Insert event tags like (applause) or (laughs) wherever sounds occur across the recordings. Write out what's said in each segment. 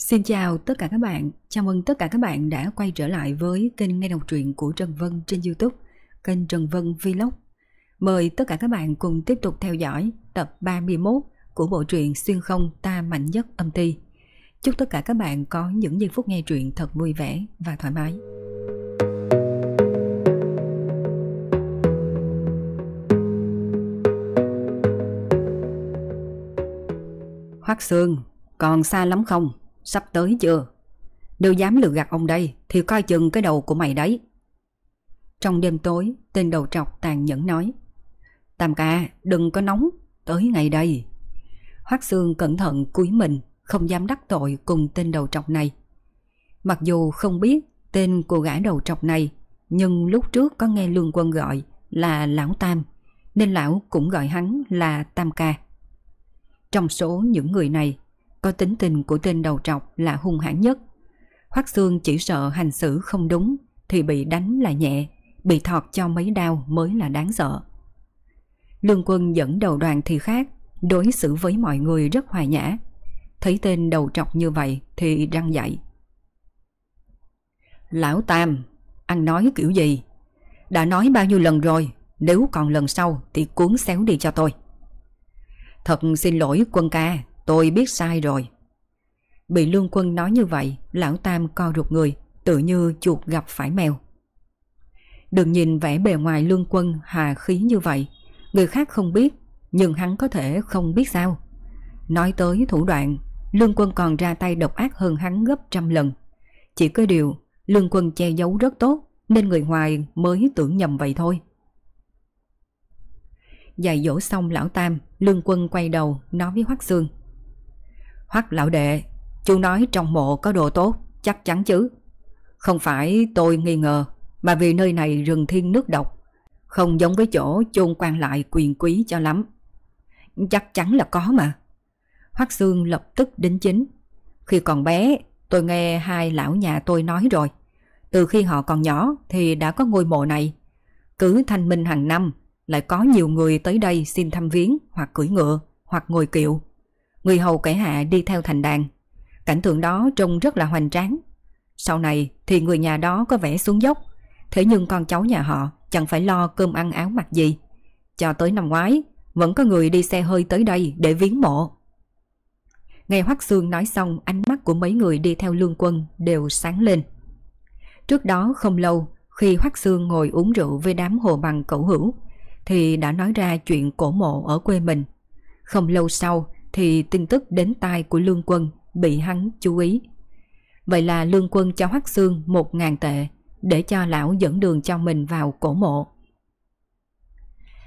Xin chào tất cả các bạn, chào mừng tất cả các bạn đã quay trở lại với kênh nghe đọc truyện của Trần Vân trên Youtube, kênh Trần Vân Vlog. Mời tất cả các bạn cùng tiếp tục theo dõi tập 31 của bộ truyện Xuyên không ta mạnh nhất âm ti. Chúc tất cả các bạn có những giây phút nghe truyện thật vui vẻ và thoải mái. Hoắc Sương, còn xa lắm không? Sắp tới chưa? Nếu dám lừa gạt ông đây thì coi chừng cái đầu của mày đấy. Trong đêm tối, tên đầu trọc tàn nhẫn nói. Tam ca, đừng có nóng, tới ngày đây. Hoác Sương cẩn thận cúi mình, không dám đắc tội cùng tên đầu trọc này. Mặc dù không biết tên cô gái đầu trọc này, nhưng lúc trước có nghe Lương Quân gọi là Lão Tam, nên Lão cũng gọi hắn là Tam ca. Trong số những người này, có tính tình của tên đầu trọc là hung hãn nhất. Hoắc Xương chỉ sợ hành xử không đúng thì bị đánh là nhẹ, bị thọt cho mấy đau mới là đáng sợ. Lương quân dẫn đầu đoàn thì khác, đối xử với mọi người rất hòa nhã. Thấy tên đầu trọc như vậy thì răng dậy. Lão Tam, anh nói kiểu gì? Đã nói bao nhiêu lần rồi, nếu còn lần sau thì cuốn xéo đi cho tôi. Thật xin lỗi quân ca, Tôi biết sai rồi. Bị lương quân nói như vậy, lão Tam co rụt người, tự như chuột gặp phải mèo. Đừng nhìn vẻ bề ngoài lương quân hà khí như vậy, người khác không biết, nhưng hắn có thể không biết sao. Nói tới thủ đoạn, lương quân còn ra tay độc ác hơn hắn gấp trăm lần. Chỉ có điều, lương quân che giấu rất tốt, nên người ngoài mới tưởng nhầm vậy thôi. Dạy dỗ xong lão Tam, lương quân quay đầu nói với Hoắc Sương. Hoắc lão đệ, chú nói trong mộ có đồ tốt, chắc chắn chứ. Không phải tôi nghi ngờ, mà vì nơi này rừng thiên nước độc, không giống với chỗ chôn quan lại quyền quý cho lắm. Chắc chắn là có mà. Hoắc Sương lập tức đính chính. Khi còn bé, tôi nghe hai lão nhà tôi nói rồi. Từ khi họ còn nhỏ thì đã có ngôi mộ này. Cứ thanh minh hàng năm, lại có nhiều người tới đây xin thăm viếng hoặc cưỡi ngựa hoặc ngồi kiệu. Người hầu kẻ hạ đi theo thành đàn. Cảnh tượng đó trông rất là hoành tráng. Sau này thì người nhà đó có vẻ xuống dốc. Thế nhưng con cháu nhà họ chẳng phải lo cơm ăn áo mặc gì. Cho tới năm ngoái, vẫn có người đi xe hơi tới đây để viếng mộ. Nghe Hoắc Sương nói xong, ánh mắt của mấy người đi theo lương quân đều sáng lên. Trước đó không lâu, khi Hoắc Sương ngồi uống rượu với đám hồ bằng cậu hữu, thì đã nói ra chuyện cổ mộ ở quê mình. Không lâu sau, thì tin tức đến tai của Lương Quân bị hắn chú ý. Vậy là Lương Quân cho Hoắc Xương một ngàn tệ để cho lão dẫn đường cho mình vào cổ mộ.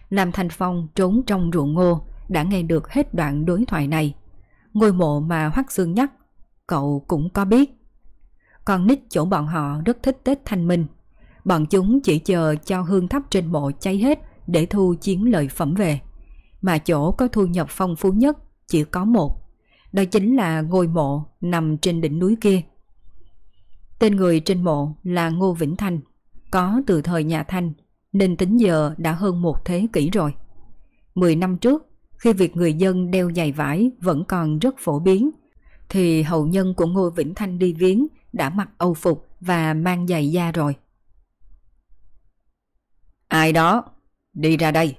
Lam Thanh Phong trốn trong ruộng ngô đã nghe được hết đoạn đối thoại này. Ngôi mộ mà Hoắc Xương nhắc, cậu cũng có biết. Còn nít chỗ bọn họ rất thích Tết Thanh Minh. Bọn chúng chỉ chờ cho hương thắp trên mộ cháy hết để thu chiến lợi phẩm về. Mà chỗ có thu nhập phong phú nhất chỉ có một. Đó chính là ngôi mộ nằm trên đỉnh núi kia. Tên người trên mộ là Ngô Vĩnh Thanh, có từ thời nhà Thanh nên tính giờ đã hơn một thế kỷ rồi. Mười năm trước, khi việc người dân đeo giày vải vẫn còn rất phổ biến, thì hậu nhân của Ngô Vĩnh Thanh đi viếng đã mặc âu phục và mang giày da rồi. Ai đó? Đi ra đây.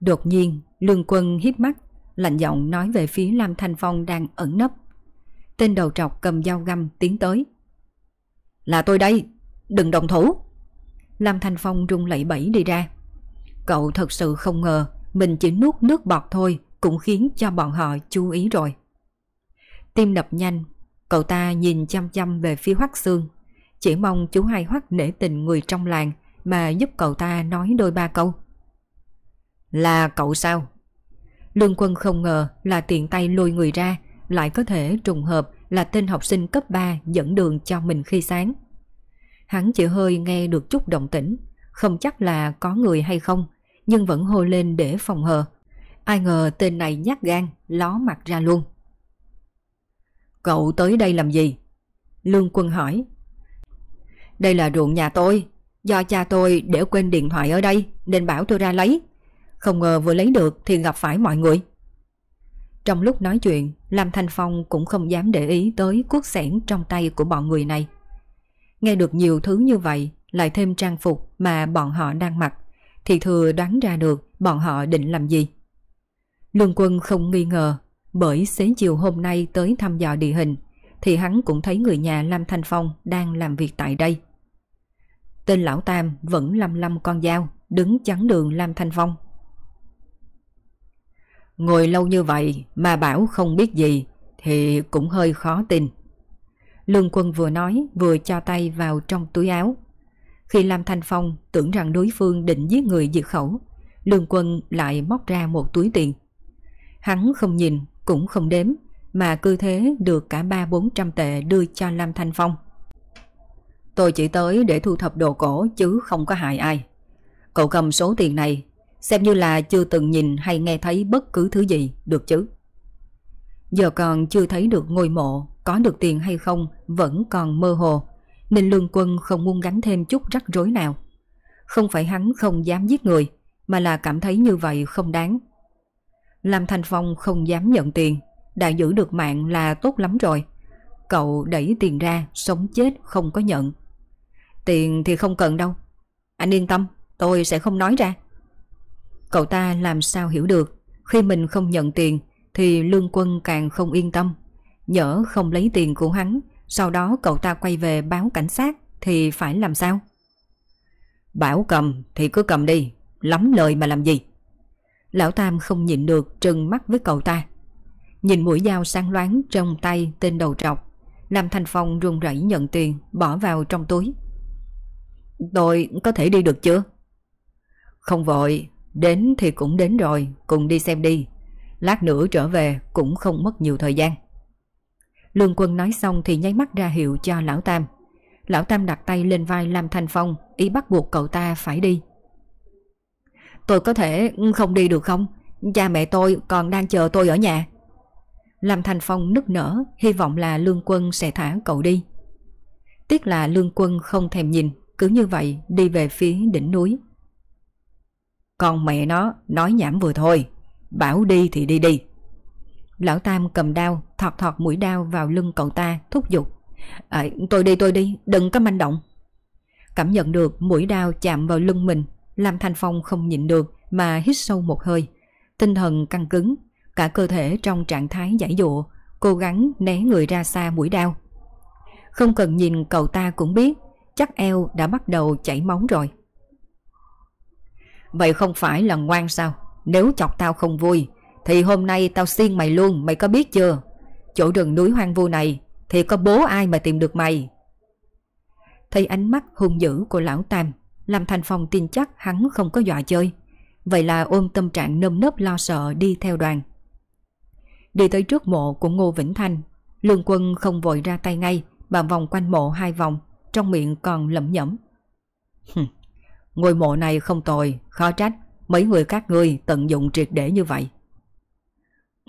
Đột nhiên, lương quân hít mắt lạnh giọng nói về phía Lam Thanh Phong đang ẩn nấp. Tên đầu trọc cầm dao găm tiến tới. Là tôi đây, đừng động thủ. Lam Thanh Phong rung lẩy bẩy đi ra. Cậu thật sự không ngờ mình chỉ nuốt nước bọt thôi cũng khiến cho bọn họ chú ý rồi. Tim đập nhanh, cậu ta nhìn chăm chăm về phía Hoắc Xương, chỉ mong chú hai Hoắc nể tình người trong làng mà giúp cậu ta nói đôi ba câu. Là cậu sao? Lương quân không ngờ là tiện tay lôi người ra, lại có thể trùng hợp là tên học sinh cấp 3 dẫn đường cho mình khi sáng. Hắn chỉ hơi nghe được chút động tĩnh, không chắc là có người hay không, nhưng vẫn hô lên để phòng hờ. Ai ngờ tên này nhát gan, ló mặt ra luôn. Cậu tới đây làm gì? Lương quân hỏi. Đây là ruộng nhà tôi, do cha tôi để quên điện thoại ở đây nên bảo tôi ra lấy. Không ngờ vừa lấy được thì gặp phải mọi người. Trong lúc nói chuyện, Lam Thanh Phong cũng không dám để ý tới cuốc sẻn trong tay của bọn người này. Nghe được nhiều thứ như vậy, lại thêm trang phục mà bọn họ đang mặc, thì thừa đoán ra được bọn họ định làm gì. Lương quân không nghi ngờ, bởi xế chiều hôm nay tới thăm dò địa hình, thì hắn cũng thấy người nhà Lam Thanh Phong đang làm việc tại đây. Tên lão Tam vẫn lăm lăm con dao, đứng chắn đường Lam Thanh Phong. Ngồi lâu như vậy mà bảo không biết gì thì cũng hơi khó tin. Lương quân vừa nói vừa cho tay vào trong túi áo. Khi Lam Thanh Phong tưởng rằng đối phương định giết người diệt khẩu, Lương quân lại móc ra một túi tiền. Hắn không nhìn cũng không đếm mà cứ thế được cả ba bốn trăm tệ đưa cho Lam Thanh Phong. Tôi chỉ tới để thu thập đồ cổ chứ không có hại ai. Cậu cầm số tiền này xem như là chưa từng nhìn hay nghe thấy bất cứ thứ gì, được chứ? Giờ còn chưa thấy được ngôi mộ, có được tiền hay không vẫn còn mơ hồ, nên lương quân không muốn gánh thêm chút rắc rối nào. Không phải hắn không dám giết người, mà là cảm thấy như vậy không đáng. Lam Thanh Phong không dám nhận tiền, đã giữ được mạng là tốt lắm rồi. Cậu đẩy tiền ra, sống chết không có nhận. Tiền thì không cần đâu. Anh yên tâm, tôi sẽ không nói ra. Cậu ta làm sao hiểu được, khi mình không nhận tiền thì lương quân càng không yên tâm. Nhỡ không lấy tiền của hắn, sau đó cậu ta quay về báo cảnh sát thì phải làm sao? Bảo cầm thì cứ cầm đi, lắm lời mà làm gì? Lão Tam không nhịn được trừng mắt với cậu ta. Nhìn mũi dao sáng loáng trong tay tên đầu trọc, làm thành Phong run rẩy nhận tiền, bỏ vào trong túi. Tôi có thể đi được chưa? Không vội, đến thì cũng đến rồi, cùng đi xem đi. Lát nữa trở về cũng không mất nhiều thời gian. Lương quân nói xong thì nháy mắt ra hiệu cho Lão Tam. Lão Tam đặt tay lên vai Lam Thanh Phong, ý bắt buộc cậu ta phải đi. Tôi có thể không đi được không? Cha mẹ tôi còn đang chờ tôi ở nhà. Lam Thanh Phong nức nở, hy vọng là Lương Quân sẽ thả cậu đi. Tiếc là Lương Quân không thèm nhìn, cứ như vậy đi về phía đỉnh núi. Con mẹ nó nói nhảm vừa thôi, bảo đi thì đi đi. Lão Tam cầm đao, thọt thọt mũi đao vào lưng cậu ta, thúc giục. À, tôi đi tôi đi, đừng có manh động. Cảm nhận được mũi đao chạm vào lưng mình, Lam Thanh Phong không nhịn được mà hít sâu một hơi. Tinh thần căng cứng, cả cơ thể trong trạng thái giải dụa, cố gắng né người ra xa mũi đao. Không cần nhìn cậu ta cũng biết, chắc eo đã bắt đầu chảy máu rồi. Vậy không phải là ngoan sao? Nếu chọc tao không vui, thì hôm nay tao xiên mày luôn, mày có biết chưa? Chỗ rừng núi hoang vu này, thì có bố ai mà tìm được mày? Thấy ánh mắt hung dữ của lão Tam, làm Thành Phong tin chắc hắn không có dọa chơi. Vậy là ôm tâm trạng nâm nấp lo sợ đi theo đoàn. Đi tới trước mộ của Ngô Vĩnh Thanh, Lương Quân không vội ra tay ngay mà vòng quanh mộ hai vòng, trong miệng còn lẩm nhẩm. Ngôi mộ này không tồi, khó trách mấy người các ngươi tận dụng triệt để như vậy.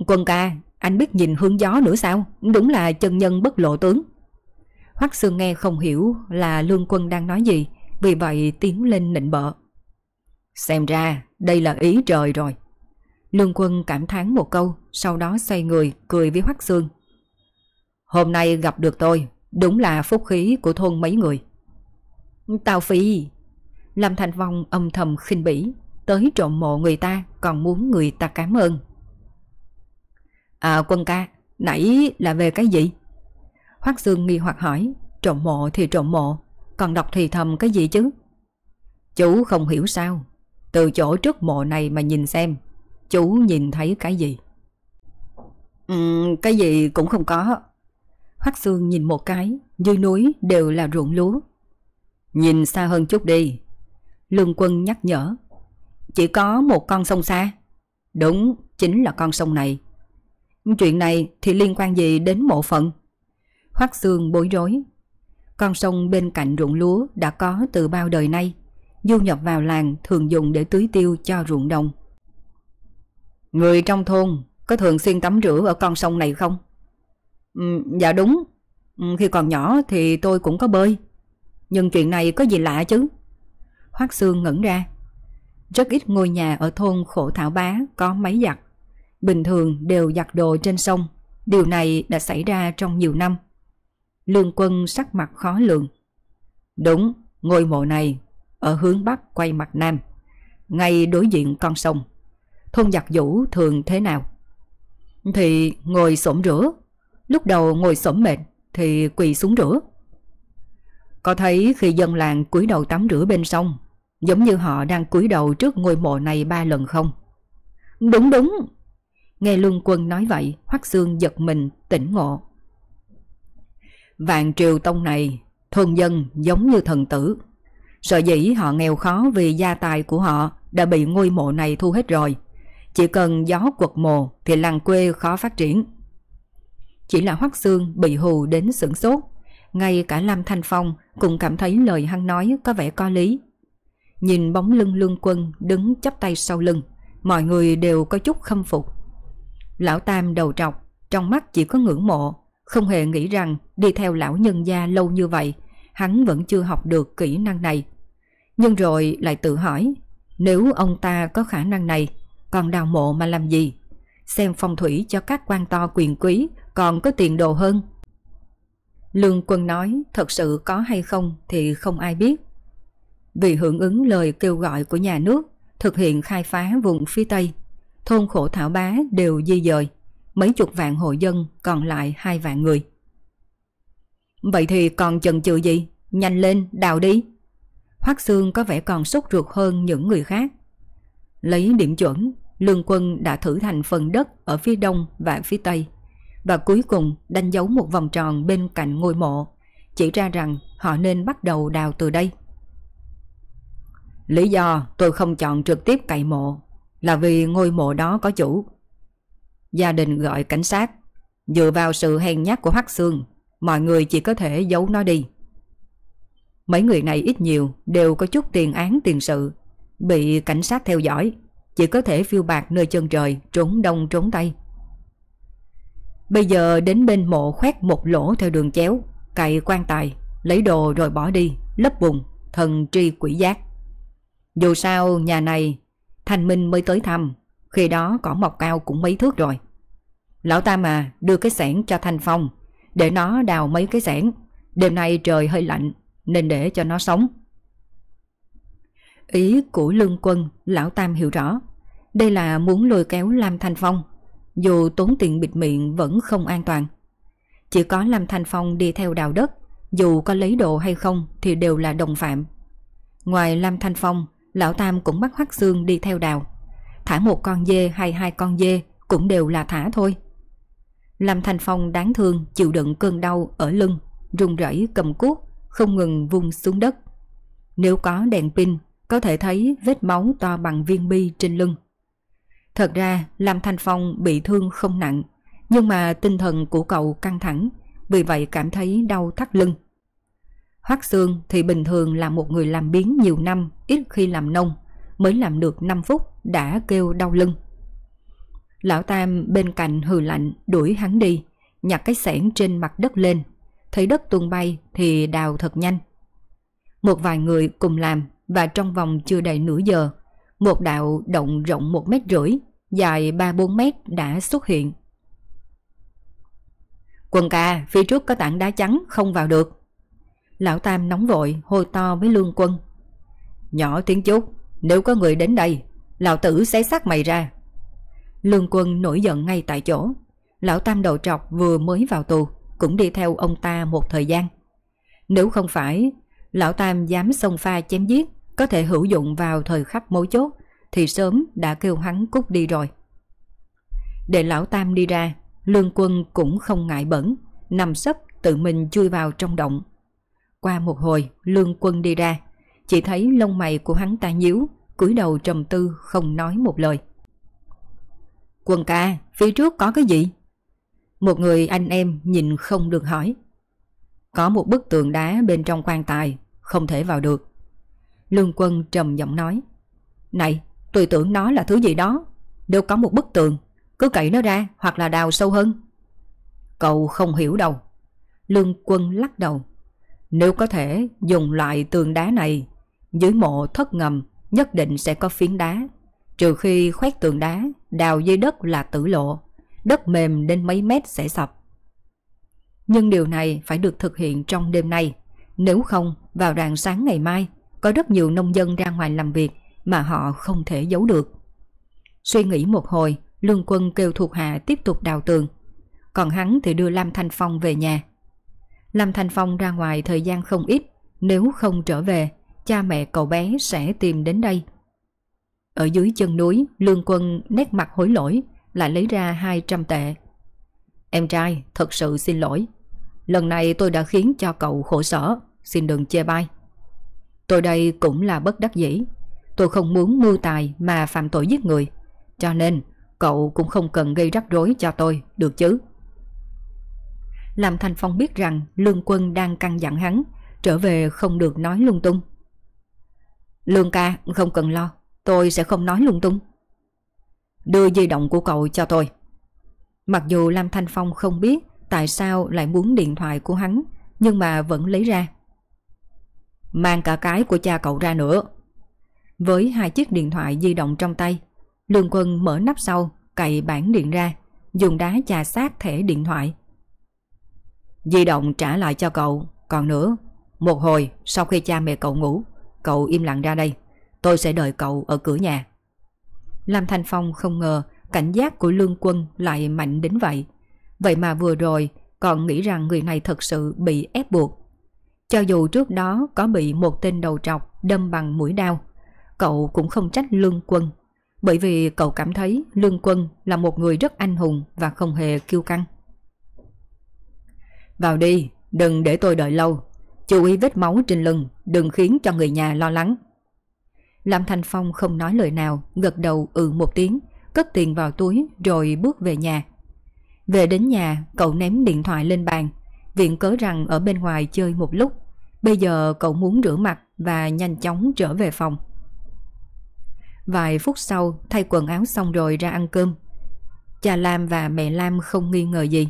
Quân ca, anh biết nhìn hướng gió nữa sao? Đúng là chân nhân bất lộ tướng. Hoắc Sương nghe không hiểu là Lương Quân đang nói gì, vì vậy tiến lên nịnh bợ. Xem ra đây là ý trời rồi. Lương Quân cảm thán một câu, sau đó xoay người cười với Hoắc Sương. Hôm nay gặp được tôi, đúng là phúc khí của thôn mấy người. Tào Phi, Lâm Thành Vong âm thầm khinh bỉ, tới trộm mộ người ta còn muốn người ta cảm ơn. À quân ca, nãy là về cái gì? Hoắc Dương nghi hoặc hỏi, trộm mộ thì trộm mộ, còn đọc thì thầm cái gì chứ? Chú không hiểu sao, từ chỗ trước mộ này mà nhìn xem, chú nhìn thấy cái gì? Ừ, cái gì cũng không có. Hoắc Dương nhìn một cái, dưới núi đều là ruộng lúa. Nhìn xa hơn chút đi, Lương quân nhắc nhở. Chỉ có một con sông xa. Đúng, chính là con sông này. Chuyện này thì liên quan gì đến mộ phận? Hoắc xương bối rối. Con sông bên cạnh ruộng lúa đã có từ bao đời nay. Du nhập vào làng thường dùng để tưới tiêu cho ruộng đồng. Người trong thôn có thường xuyên tắm rửa ở con sông này không? Ừ, dạ đúng. Ừ, khi còn nhỏ thì tôi cũng có bơi. Nhưng chuyện này có gì lạ chứ? Hoác Sương ngẩn ra. Rất ít ngôi nhà ở thôn khổ thảo bá có máy giặt. bình thường đều giặt đồ trên sông. Điều này đã xảy ra trong nhiều năm. Lương quân sắc mặt khó lường. Đúng, ngôi mộ này ở hướng bắc quay mặt nam, ngay đối diện con sông. Thôn giặt vũ thường thế nào? Thì ngồi xổm rửa, lúc đầu ngồi xổm mệt thì quỳ xuống rửa. Có thấy khi dân làng cúi đầu tắm rửa bên sông, giống như họ đang cúi đầu trước ngôi mộ này ba lần không? Đúng đúng. Nghe Luân Quân nói vậy, Hoắc Xương giật mình, tỉnh ngộ. Vạn triều tông này, thôn dân giống như thần tử. Sợ dĩ họ nghèo khó vì gia tài của họ đã bị ngôi mộ này thu hết rồi. Chỉ cần gió quật mồ thì làng quê khó phát triển. Chỉ là Hoắc Xương bị hù đến sửng sốt. Ngay cả Lam Thanh Phong cũng cảm thấy lời hắn nói có vẻ có lý. Nhìn bóng lưng lương quân đứng chắp tay sau lưng, mọi người đều có chút khâm phục. Lão Tam đầu trọc, trong mắt chỉ có ngưỡng mộ, không hề nghĩ rằng đi theo lão nhân gia lâu như vậy, hắn vẫn chưa học được kỹ năng này. Nhưng rồi lại tự hỏi, nếu ông ta có khả năng này, còn đào mộ mà làm gì? Xem phong thủy cho các quan to quyền quý còn có tiền đồ hơn. Lương quân nói thật sự có hay không thì không ai biết. Vì hưởng ứng lời kêu gọi của nhà nước thực hiện khai phá vùng phía Tây, thôn khổ thảo bá đều di dời, mấy chục vạn hộ dân còn lại hai vạn người. Vậy thì còn chần chừ gì? Nhanh lên, đào đi. Hoác Sương có vẻ còn sốt ruột hơn những người khác. Lấy điểm chuẩn, Lương Quân đã thử thành phần đất ở phía đông và phía tây và cuối cùng đánh dấu một vòng tròn bên cạnh ngôi mộ, chỉ ra rằng họ nên bắt đầu đào từ đây. Lý do tôi không chọn trực tiếp cày mộ là vì ngôi mộ đó có chủ. Gia đình gọi cảnh sát, dựa vào sự hèn nhát của Hắc Sương, mọi người chỉ có thể giấu nó đi. Mấy người này ít nhiều đều có chút tiền án tiền sự, bị cảnh sát theo dõi, chỉ có thể phiêu bạc nơi chân trời, trốn đông trốn tây. Bây giờ đến bên mộ khoét một lỗ theo đường chéo, cày quan tài, lấy đồ rồi bỏ đi, lấp bùn, thần tri quỷ giác. Dù sao, nhà này, Thanh Minh mới tới thăm. Khi đó cỏ mọc cao cũng mấy thước rồi. Lão ta mà đưa cái sẻn cho Thanh Phong, Để nó đào mấy cái sẻn Đêm nay trời hơi lạnh, Nên để cho nó sống. Ý của lương quân, Lão Tam hiểu rõ. Đây là muốn lôi kéo Lam Thanh Phong, Dù tốn tiền bịt miệng vẫn không an toàn. Chỉ có Lam Thanh Phong đi theo đào đất, Dù có lấy đồ hay không Thì đều là đồng phạm. Ngoài Lam Thanh Phong Lão Tam cũng bắt Hoắc Xương đi theo đào. Thả một con dê hay hai con dê cũng đều là thả thôi. Lâm thành Phong đáng thương chịu đựng cơn đau ở lưng, run rẩy cầm cuốc, không ngừng vung xuống đất. Nếu có đèn pin, có thể thấy vết máu to bằng viên bi trên lưng. Thật ra Lâm thành Phong bị thương không nặng, nhưng mà tinh thần của cậu căng thẳng, vì vậy cảm thấy đau thắt lưng. Hoác Sương thì bình thường là một người làm biến nhiều năm, ít khi làm nông, mới làm được 5 phút đã kêu đau lưng. Lão Tam bên cạnh hừ lạnh đuổi hắn đi, nhặt cái xẻng trên mặt đất lên, thấy đất tuôn bay thì đào thật nhanh. Một vài người cùng làm và trong vòng chưa đầy nửa giờ, một đạo động rộng một mét rưỡi, dài 3-4 mét đã xuất hiện. Quần ca, phía trước có tảng đá trắng không vào được. Lão Tam nóng vội hôi to với lương quân. Nhỏ tiếng chút, Nếu có người đến đây, Lão tử sẽ xác mày ra. Lương quân nổi giận ngay tại chỗ. Lão Tam đầu trọc vừa mới vào tù, Cũng đi theo ông ta một thời gian. Nếu không phải, Lão Tam dám xông pha chém giết, Có thể hữu dụng vào thời khắc mối chốt, Thì sớm đã kêu hắn cút đi rồi. Để Lão Tam đi ra, Lương quân cũng không ngại bẩn, Nằm sấp tự mình chui vào trong động qua một hồi, lương quân đi ra, chỉ thấy lông mày của hắn ta nhíu, cúi đầu trầm tư không nói một lời. Quân ca, phía trước có cái gì? Một người anh em nhìn không được hỏi. Có một bức tường đá bên trong quan tài, không thể vào được. Lương quân trầm giọng nói. Này, tôi tưởng nó là thứ gì đó. đâu có một bức tường, cứ cậy nó ra hoặc là đào sâu hơn. Cậu không hiểu đâu. Lương quân lắc đầu. Nếu có thể dùng loại tường đá này, dưới mộ thất ngầm nhất định sẽ có phiến đá. Trừ khi khoét tường đá đào dưới đất là tử lộ, đất mềm đến mấy mét sẽ sập. Nhưng điều này phải được thực hiện trong đêm nay, nếu không vào rạng sáng ngày mai có rất nhiều nông dân ra ngoài làm việc mà họ không thể giấu được. Suy nghĩ một hồi, Lương Quân kêu thuộc hạ tiếp tục đào tường. Còn hắn thì đưa Lam Thanh Phong về nhà lâm Thanh Phong ra ngoài thời gian không ít, nếu không trở về, cha mẹ cậu bé sẽ tìm đến đây. Ở dưới chân núi, Lương Quân nét mặt hối lỗi, lại lấy ra 200 tệ. Em trai, thật sự xin lỗi. Lần này tôi đã khiến cho cậu khổ sở, xin đừng chê bai. Tôi đây cũng là bất đắc dĩ. Tôi không muốn mưu tài mà phạm tội giết người. Cho nên, cậu cũng không cần gây rắc rối cho tôi, được chứ? Làm Thành Phong biết rằng Lương Quân đang căng dặn hắn, trở về không được nói lung tung. Lương ca, không cần lo, tôi sẽ không nói lung tung. Đưa di động của cậu cho tôi. Mặc dù Lam Thanh Phong không biết tại sao lại muốn điện thoại của hắn, nhưng mà vẫn lấy ra. Mang cả cái của cha cậu ra nữa. Với hai chiếc điện thoại di động trong tay, Lương Quân mở nắp sau, cậy bản điện ra, dùng đá chà sát thẻ điện thoại. Di động trả lại cho cậu, còn nữa, một hồi sau khi cha mẹ cậu ngủ, cậu im lặng ra đây, tôi sẽ đợi cậu ở cửa nhà. Lam Thanh Phong không ngờ cảnh giác của Lương Quân lại mạnh đến vậy. Vậy mà vừa rồi còn nghĩ rằng người này thật sự bị ép buộc. Cho dù trước đó có bị một tên đầu trọc đâm bằng mũi đao, cậu cũng không trách Lương Quân. Bởi vì cậu cảm thấy Lương Quân là một người rất anh hùng và không hề kiêu căng. Vào đi, đừng để tôi đợi lâu. Chú ý vết máu trên lưng, đừng khiến cho người nhà lo lắng. Lâm Thanh Phong không nói lời nào, gật đầu ừ một tiếng, cất tiền vào túi rồi bước về nhà. Về đến nhà, cậu ném điện thoại lên bàn, viện cớ rằng ở bên ngoài chơi một lúc. Bây giờ cậu muốn rửa mặt và nhanh chóng trở về phòng. Vài phút sau, thay quần áo xong rồi ra ăn cơm. Cha Lam và mẹ Lam không nghi ngờ gì.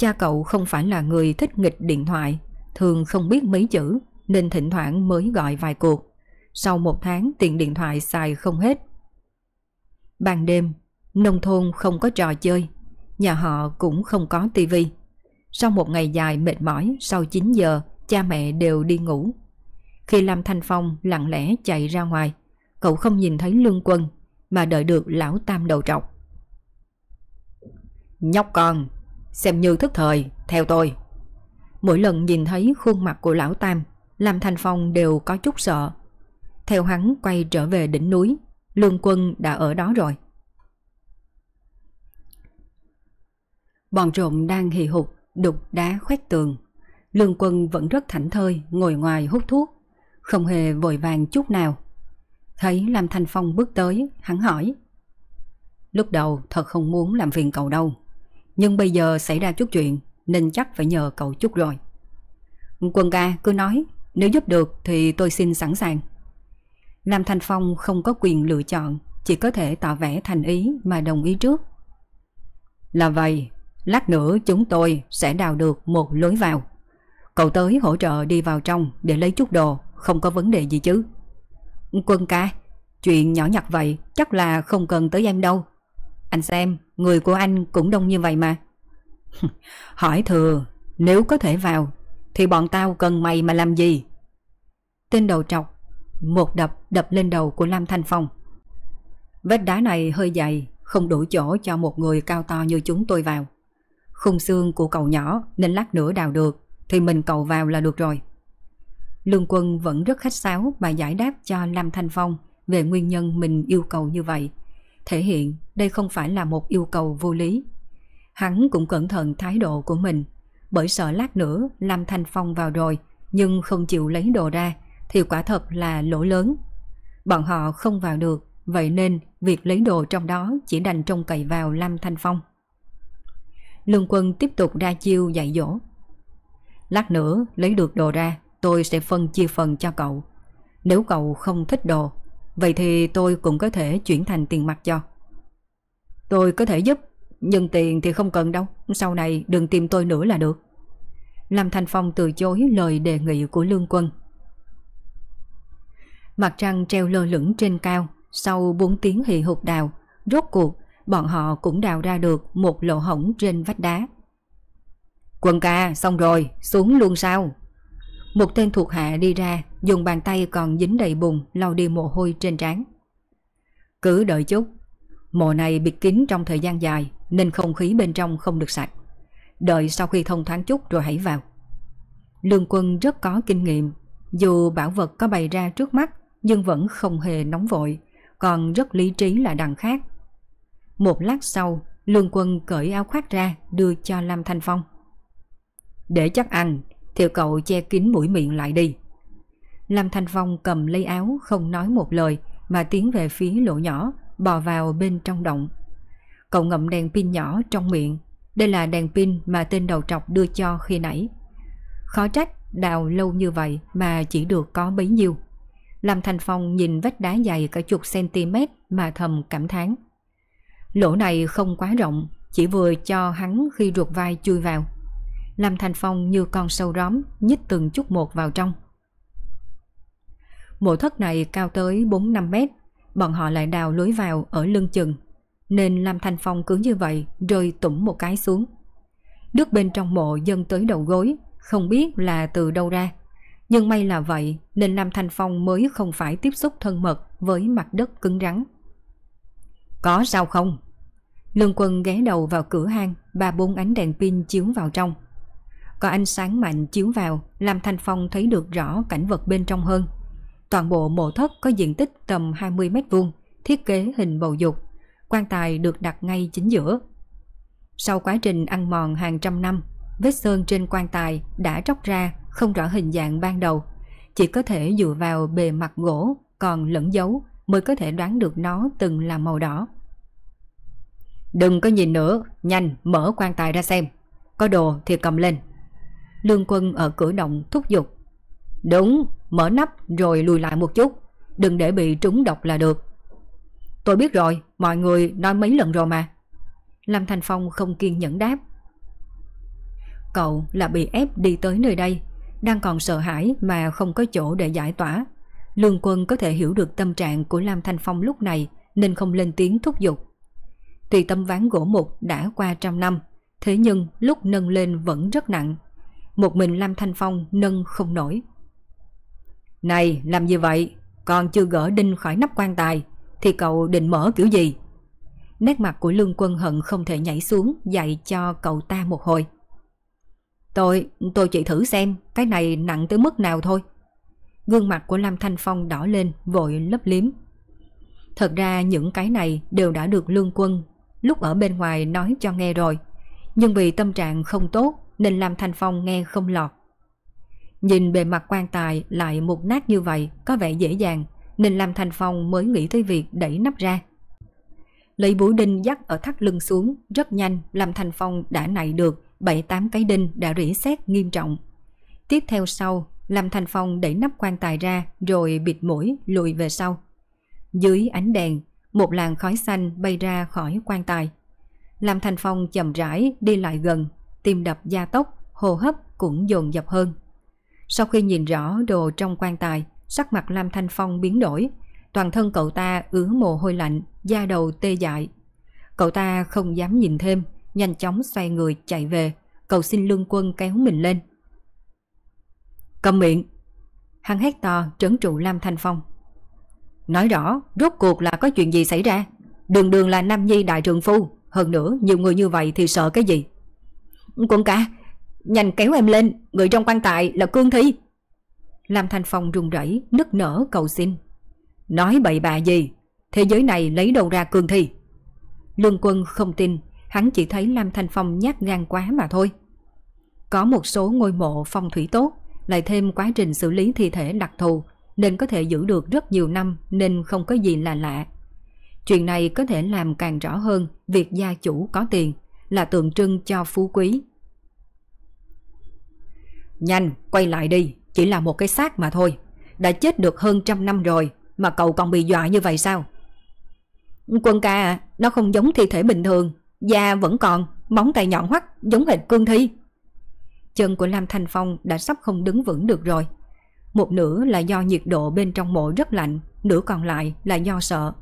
Cha cậu không phải là người thích nghịch điện thoại, thường không biết mấy chữ, nên thỉnh thoảng mới gọi vài cuộc. Sau một tháng tiền điện thoại xài không hết. Ban đêm, nông thôn không có trò chơi, nhà họ cũng không có tivi. Sau một ngày dài mệt mỏi, sau 9 giờ, cha mẹ đều đi ngủ. Khi Lâm Thanh Phong lặng lẽ chạy ra ngoài, cậu không nhìn thấy lương quân, mà đợi được lão tam đầu trọc. Nhóc con, xem như thức thời, theo tôi. Mỗi lần nhìn thấy khuôn mặt của lão tam, làm Thanh Phong đều có chút sợ. Theo hắn quay trở về đỉnh núi, lương quân đã ở đó rồi. Bọn trộm đang hì hục, đục đá khoét tường. Lương quân vẫn rất thảnh thơi, ngồi ngoài hút thuốc, không hề vội vàng chút nào. Thấy Lam Thanh Phong bước tới, hắn hỏi. Lúc đầu thật không muốn làm phiền cậu đâu, nhưng bây giờ xảy ra chút chuyện nên chắc phải nhờ cậu chút rồi. Quân ca cứ nói, nếu giúp được thì tôi xin sẵn sàng. Lam Thanh Phong không có quyền lựa chọn, chỉ có thể tỏ vẻ thành ý mà đồng ý trước. Là vậy, lát nữa chúng tôi sẽ đào được một lối vào. Cậu tới hỗ trợ đi vào trong để lấy chút đồ, không có vấn đề gì chứ. Quân ca, chuyện nhỏ nhặt vậy chắc là không cần tới em đâu. Anh xem, người của anh cũng đông như vậy mà. (laughs) Hỏi thừa, nếu có thể vào, thì bọn tao cần mày mà làm gì? Tên đầu trọc, một đập đập lên đầu của Lam Thanh Phong. Vết đá này hơi dày, không đủ chỗ cho một người cao to như chúng tôi vào. Khung xương của cậu nhỏ nên lát nữa đào được, thì mình cầu vào là được rồi. Lương Quân vẫn rất khách sáo và giải đáp cho Lam Thanh Phong về nguyên nhân mình yêu cầu như vậy. Thể hiện đây không phải là một yêu cầu vô lý. Hắn cũng cẩn thận thái độ của mình, bởi sợ lát nữa Lam Thanh Phong vào rồi nhưng không chịu lấy đồ ra thì quả thật là lỗ lớn. Bọn họ không vào được, vậy nên việc lấy đồ trong đó chỉ đành trông cậy vào Lam Thanh Phong. Lương Quân tiếp tục ra chiêu dạy dỗ. Lát nữa lấy được đồ ra tôi sẽ phân chia phần cho cậu. Nếu cậu không thích đồ, vậy thì tôi cũng có thể chuyển thành tiền mặt cho. Tôi có thể giúp, nhưng tiền thì không cần đâu, sau này đừng tìm tôi nữa là được. Lâm Thanh Phong từ chối lời đề nghị của Lương Quân. Mặt trăng treo lơ lửng trên cao, sau 4 tiếng hì hụt đào, rốt cuộc bọn họ cũng đào ra được một lỗ hổng trên vách đá. Quân ca, xong rồi, xuống luôn sao? Một tên thuộc hạ đi ra, dùng bàn tay còn dính đầy bùn lau đi mồ hôi trên trán. Cứ đợi chút, mộ này bịt kín trong thời gian dài nên không khí bên trong không được sạch. Đợi sau khi thông thoáng chút rồi hãy vào. Lương quân rất có kinh nghiệm, dù bảo vật có bày ra trước mắt nhưng vẫn không hề nóng vội, còn rất lý trí là đằng khác. Một lát sau, Lương quân cởi áo khoác ra đưa cho Lam Thanh Phong. Để chắc ăn, tiểu cậu che kín mũi miệng lại đi. Lâm Thanh Phong cầm lấy áo không nói một lời mà tiến về phía lỗ nhỏ, bò vào bên trong động. Cậu ngậm đèn pin nhỏ trong miệng. Đây là đèn pin mà tên đầu trọc đưa cho khi nãy. Khó trách đào lâu như vậy mà chỉ được có bấy nhiêu. Lâm Thanh Phong nhìn vách đá dày cả chục cm mà thầm cảm thán. Lỗ này không quá rộng, chỉ vừa cho hắn khi ruột vai chui vào. Lâm Thành Phong như con sâu róm nhích từng chút một vào trong. Mộ thất này cao tới 4-5 mét, bọn họ lại đào lối vào ở lưng chừng, nên Lâm Thành Phong cứ như vậy rơi tủng một cái xuống. Nước bên trong mộ dâng tới đầu gối, không biết là từ đâu ra. Nhưng may là vậy nên Lâm Thanh Phong mới không phải tiếp xúc thân mật với mặt đất cứng rắn. Có sao không? Lương quân ghé đầu vào cửa hang, ba bốn ánh đèn pin chiếu vào trong. Có ánh sáng mạnh chiếu vào, làm Thanh Phong thấy được rõ cảnh vật bên trong hơn. Toàn bộ mộ thất có diện tích tầm 20 mét vuông, thiết kế hình bầu dục. quan tài được đặt ngay chính giữa. Sau quá trình ăn mòn hàng trăm năm, vết sơn trên quan tài đã tróc ra không rõ hình dạng ban đầu. Chỉ có thể dựa vào bề mặt gỗ còn lẫn dấu mới có thể đoán được nó từng là màu đỏ. Đừng có nhìn nữa, nhanh mở quan tài ra xem. Có đồ thì cầm lên. Lương quân ở cửa động thúc giục. Đúng, mở nắp rồi lùi lại một chút. Đừng để bị trúng độc là được. Tôi biết rồi, mọi người nói mấy lần rồi mà. Lâm Thành Phong không kiên nhẫn đáp. Cậu là bị ép đi tới nơi đây, đang còn sợ hãi mà không có chỗ để giải tỏa. Lương quân có thể hiểu được tâm trạng của Lam Thanh Phong lúc này nên không lên tiếng thúc giục. Tuy tâm ván gỗ mục đã qua trăm năm, thế nhưng lúc nâng lên vẫn rất nặng. Một mình Lam Thanh Phong nâng không nổi. Này, làm gì vậy, còn chưa gỡ đinh khỏi nắp quan tài, thì cậu định mở kiểu gì? Nét mặt của lương quân hận không thể nhảy xuống dạy cho cậu ta một hồi. Tôi, tôi chỉ thử xem cái này nặng tới mức nào thôi. Gương mặt của Lam Thanh Phong đỏ lên vội lấp liếm. Thật ra những cái này đều đã được lương quân lúc ở bên ngoài nói cho nghe rồi. Nhưng vì tâm trạng không tốt nên làm thành Phong nghe không lọt. Nhìn bề mặt quan tài lại một nát như vậy có vẻ dễ dàng nên làm thành Phong mới nghĩ tới việc đẩy nắp ra. Lấy búa đinh dắt ở thắt lưng xuống, rất nhanh làm thành Phong đã nảy được 7-8 cái đinh đã rỉ sét nghiêm trọng. Tiếp theo sau, làm thành Phong đẩy nắp quan tài ra rồi bịt mũi lùi về sau. Dưới ánh đèn, một làn khói xanh bay ra khỏi quan tài. làm thành Phong chậm rãi đi lại gần, tim đập gia tốc, hô hấp cũng dồn dập hơn. Sau khi nhìn rõ đồ trong quan tài, sắc mặt Lam Thanh Phong biến đổi. Toàn thân cậu ta ứa mồ hôi lạnh, da đầu tê dại. Cậu ta không dám nhìn thêm, nhanh chóng xoay người chạy về, cầu xin lương quân kéo mình lên. Cầm miệng! Hắn hét to trấn trụ Lam Thanh Phong. Nói rõ, rốt cuộc là có chuyện gì xảy ra? Đường đường là Nam Nhi đại trường phu, hơn nữa nhiều người như vậy thì sợ cái gì? Quân ca nhanh kéo em lên, người trong quan tài là Cương Thi. Lam Thanh Phong run rẩy, nức nở cầu xin. Nói bậy bạ gì? Thế giới này lấy đâu ra Cương Thi? Lương quân không tin, hắn chỉ thấy Lam Thanh Phong nhát gan quá mà thôi. Có một số ngôi mộ phong thủy tốt, lại thêm quá trình xử lý thi thể đặc thù, nên có thể giữ được rất nhiều năm nên không có gì là lạ. Chuyện này có thể làm càng rõ hơn việc gia chủ có tiền là tượng trưng cho phú quý. Nhanh, quay lại đi, chỉ là một cái xác mà thôi. Đã chết được hơn trăm năm rồi mà cậu còn bị dọa như vậy sao? Quân ca à, nó không giống thi thể bình thường, da vẫn còn, móng tay nhọn hoắt giống hệt cương thi. Chân của Lam Thanh Phong đã sắp không đứng vững được rồi. Một nửa là do nhiệt độ bên trong mộ rất lạnh, nửa còn lại là do sợ.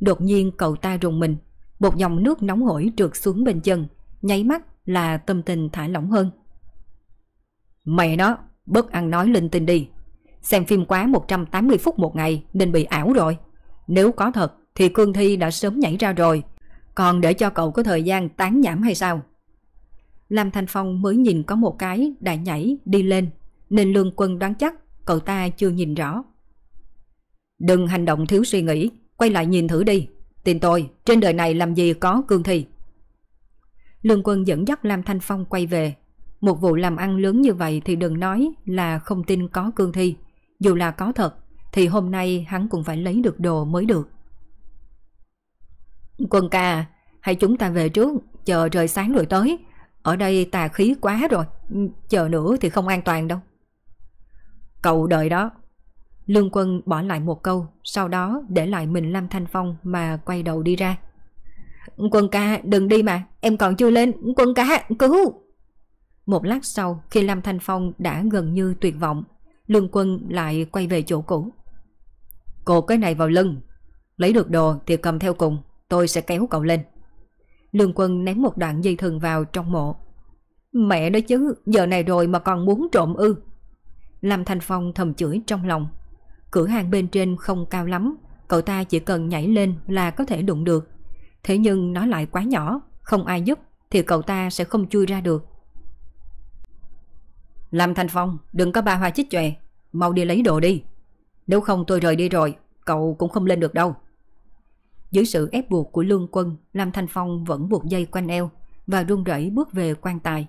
Đột nhiên cậu ta rùng mình, Một dòng nước nóng hổi trượt xuống bên chân, nháy mắt là tâm tình thả lỏng hơn. Mày nó, bớt ăn nói linh tinh đi. Xem phim quá 180 phút một ngày nên bị ảo rồi. Nếu có thật thì cương thi đã sớm nhảy ra rồi. Còn để cho cậu có thời gian tán nhảm hay sao? Lam Thanh Phong mới nhìn có một cái đã nhảy đi lên nên lương quân đoán chắc cậu ta chưa nhìn rõ. Đừng hành động thiếu suy nghĩ, quay lại nhìn thử đi. Tin tôi, trên đời này làm gì có cương thi. Lương quân dẫn dắt Lam Thanh Phong quay về. Một vụ làm ăn lớn như vậy thì đừng nói là không tin có cương thi. Dù là có thật, thì hôm nay hắn cũng phải lấy được đồ mới được. Quân ca, hãy chúng ta về trước, chờ trời sáng rồi tới. Ở đây tà khí quá rồi, chờ nữa thì không an toàn đâu. Cậu đợi đó. Lương quân bỏ lại một câu, sau đó để lại mình Lam Thanh Phong mà quay đầu đi ra. Quân ca đừng đi mà, em còn chưa lên, quân ca cứu. Một lát sau khi Lam Thanh Phong đã gần như tuyệt vọng, Lương quân lại quay về chỗ cũ. Cột cái này vào lưng, lấy được đồ thì cầm theo cùng, tôi sẽ kéo cậu lên. Lương quân ném một đoạn dây thừng vào trong mộ. Mẹ nói chứ, giờ này rồi mà còn muốn trộm ư. Lam Thanh Phong thầm chửi trong lòng. Cửa hàng bên trên không cao lắm, cậu ta chỉ cần nhảy lên là có thể đụng được. Thế nhưng nó lại quá nhỏ, không ai giúp thì cậu ta sẽ không chui ra được. Lâm Thanh Phong, đừng có ba hoa chích chòe, mau đi lấy đồ đi. Nếu không tôi rời đi rồi, cậu cũng không lên được đâu. Dưới sự ép buộc của lương quân, Lâm Thanh Phong vẫn buộc dây quanh eo và run rẩy bước về quan tài.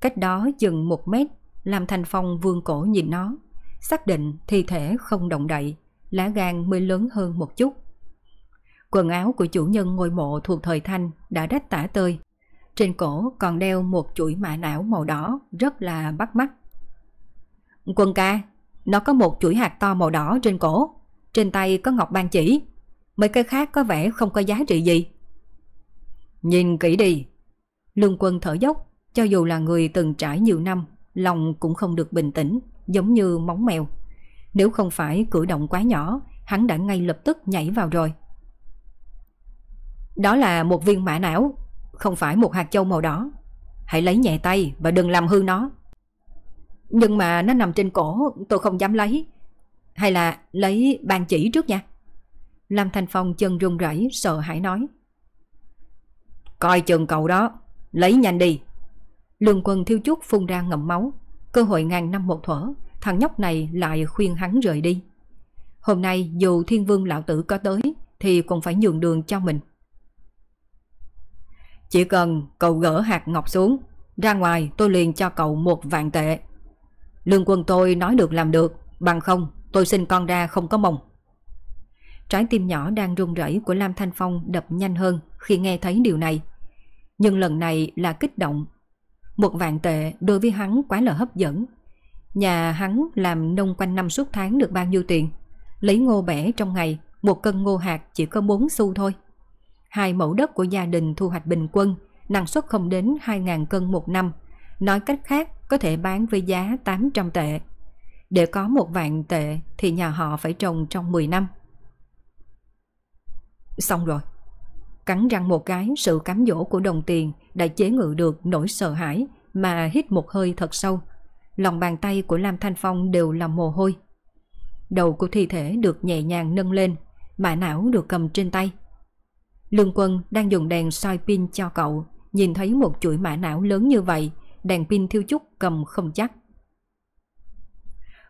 Cách đó chừng một mét Lam Thanh Phong vương cổ nhìn nó, xác định thi thể không động đậy, lá gan mới lớn hơn một chút. Quần áo của chủ nhân ngôi mộ thuộc thời Thanh đã rách tả tơi. Trên cổ còn đeo một chuỗi mã não màu đỏ rất là bắt mắt. Quân ca, nó có một chuỗi hạt to màu đỏ trên cổ, trên tay có ngọc ban chỉ. Mấy cái khác có vẻ không có giá trị gì. Nhìn kỹ đi. Lương quân thở dốc, cho dù là người từng trải nhiều năm lòng cũng không được bình tĩnh, giống như móng mèo. Nếu không phải cử động quá nhỏ, hắn đã ngay lập tức nhảy vào rồi. Đó là một viên mã não, không phải một hạt châu màu đỏ. Hãy lấy nhẹ tay và đừng làm hư nó. Nhưng mà nó nằm trên cổ, tôi không dám lấy. Hay là lấy bàn chỉ trước nha. Lâm Thanh Phong chân run rẩy sợ hãi nói. Coi chừng cậu đó, lấy nhanh đi. Lương quân thiêu chút phun ra ngậm máu. Cơ hội ngàn năm một thuở, thằng nhóc này lại khuyên hắn rời đi. Hôm nay dù thiên vương lão tử có tới thì cũng phải nhường đường cho mình. Chỉ cần cậu gỡ hạt ngọc xuống, ra ngoài tôi liền cho cậu một vạn tệ. Lương quân tôi nói được làm được, bằng không tôi xin con ra không có mông. Trái tim nhỏ đang run rẩy của Lam Thanh Phong đập nhanh hơn khi nghe thấy điều này. Nhưng lần này là kích động một vạn tệ đối với hắn quá là hấp dẫn. Nhà hắn làm nông quanh năm suốt tháng được bao nhiêu tiền? Lấy ngô bẻ trong ngày, một cân ngô hạt chỉ có 4 xu thôi. Hai mẫu đất của gia đình thu hoạch bình quân, năng suất không đến 2.000 cân một năm. Nói cách khác, có thể bán với giá 800 tệ. Để có một vạn tệ thì nhà họ phải trồng trong 10 năm. Xong rồi. Cắn răng một cái sự cám dỗ của đồng tiền đã chế ngự được nỗi sợ hãi mà hít một hơi thật sâu. Lòng bàn tay của Lam Thanh Phong đều là mồ hôi. Đầu của thi thể được nhẹ nhàng nâng lên, mã não được cầm trên tay. Lương quân đang dùng đèn soi pin cho cậu, nhìn thấy một chuỗi mã não lớn như vậy, đèn pin thiêu chút cầm không chắc.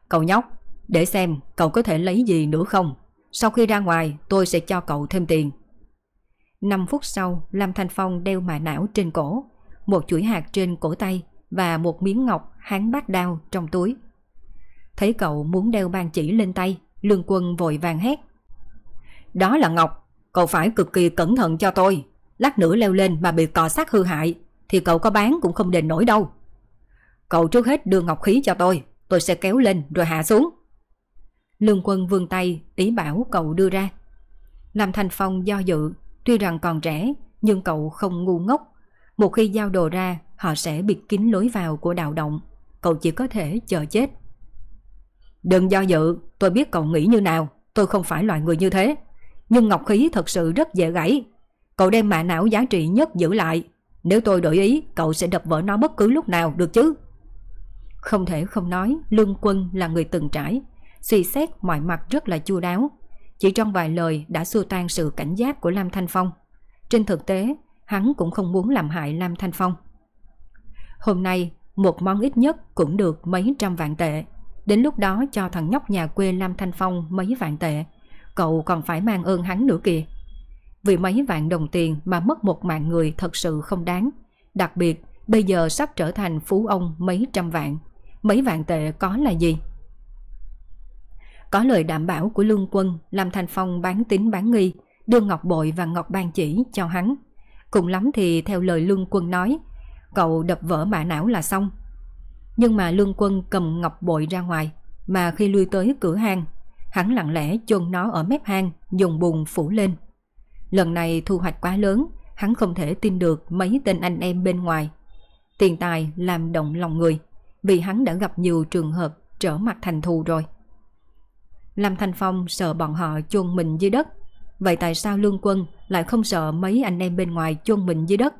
Cậu nhóc, để xem cậu có thể lấy gì nữa không? Sau khi ra ngoài tôi sẽ cho cậu thêm tiền. 5 phút sau, Lâm Thanh Phong đeo mã não trên cổ, một chuỗi hạt trên cổ tay và một miếng ngọc hán bát đao trong túi. Thấy cậu muốn đeo ban chỉ lên tay, lương quân vội vàng hét. Đó là ngọc, cậu phải cực kỳ cẩn thận cho tôi. Lát nữa leo lên mà bị cò sát hư hại, thì cậu có bán cũng không đền nổi đâu. Cậu trước hết đưa ngọc khí cho tôi, tôi sẽ kéo lên rồi hạ xuống. Lương quân vươn tay, ý bảo cậu đưa ra. Lâm Thanh Phong do dự, Tuy rằng còn trẻ, nhưng cậu không ngu ngốc. Một khi giao đồ ra, họ sẽ bịt kín lối vào của đạo động. Cậu chỉ có thể chờ chết. Đừng do dự, tôi biết cậu nghĩ như nào. Tôi không phải loại người như thế. Nhưng ngọc khí thật sự rất dễ gãy. Cậu đem mạ não giá trị nhất giữ lại. Nếu tôi đổi ý, cậu sẽ đập vỡ nó bất cứ lúc nào, được chứ? Không thể không nói, Lương Quân là người từng trải, suy xét mọi mặt rất là chu đáo. Chỉ trong vài lời đã xua tan sự cảnh giác của Lam Thanh Phong. Trên thực tế, hắn cũng không muốn làm hại Lam Thanh Phong. Hôm nay, một món ít nhất cũng được mấy trăm vạn tệ. Đến lúc đó cho thằng nhóc nhà quê Lam Thanh Phong mấy vạn tệ. Cậu còn phải mang ơn hắn nữa kìa. Vì mấy vạn đồng tiền mà mất một mạng người thật sự không đáng. Đặc biệt, bây giờ sắp trở thành phú ông mấy trăm vạn. Mấy vạn tệ có là gì? Có lời đảm bảo của Lương Quân làm Thành Phong bán tín bán nghi, đưa ngọc bội và ngọc ban chỉ cho hắn. Cùng lắm thì theo lời Lương Quân nói, cậu đập vỡ mã não là xong. Nhưng mà Lương Quân cầm ngọc bội ra ngoài, mà khi lui tới cửa hang, hắn lặng lẽ chôn nó ở mép hang, dùng bùn phủ lên. Lần này thu hoạch quá lớn, hắn không thể tin được mấy tên anh em bên ngoài. Tiền tài làm động lòng người, vì hắn đã gặp nhiều trường hợp trở mặt thành thù rồi. Lâm Thanh Phong sợ bọn họ chôn mình dưới đất. Vậy tại sao Lương Quân lại không sợ mấy anh em bên ngoài chôn mình dưới đất?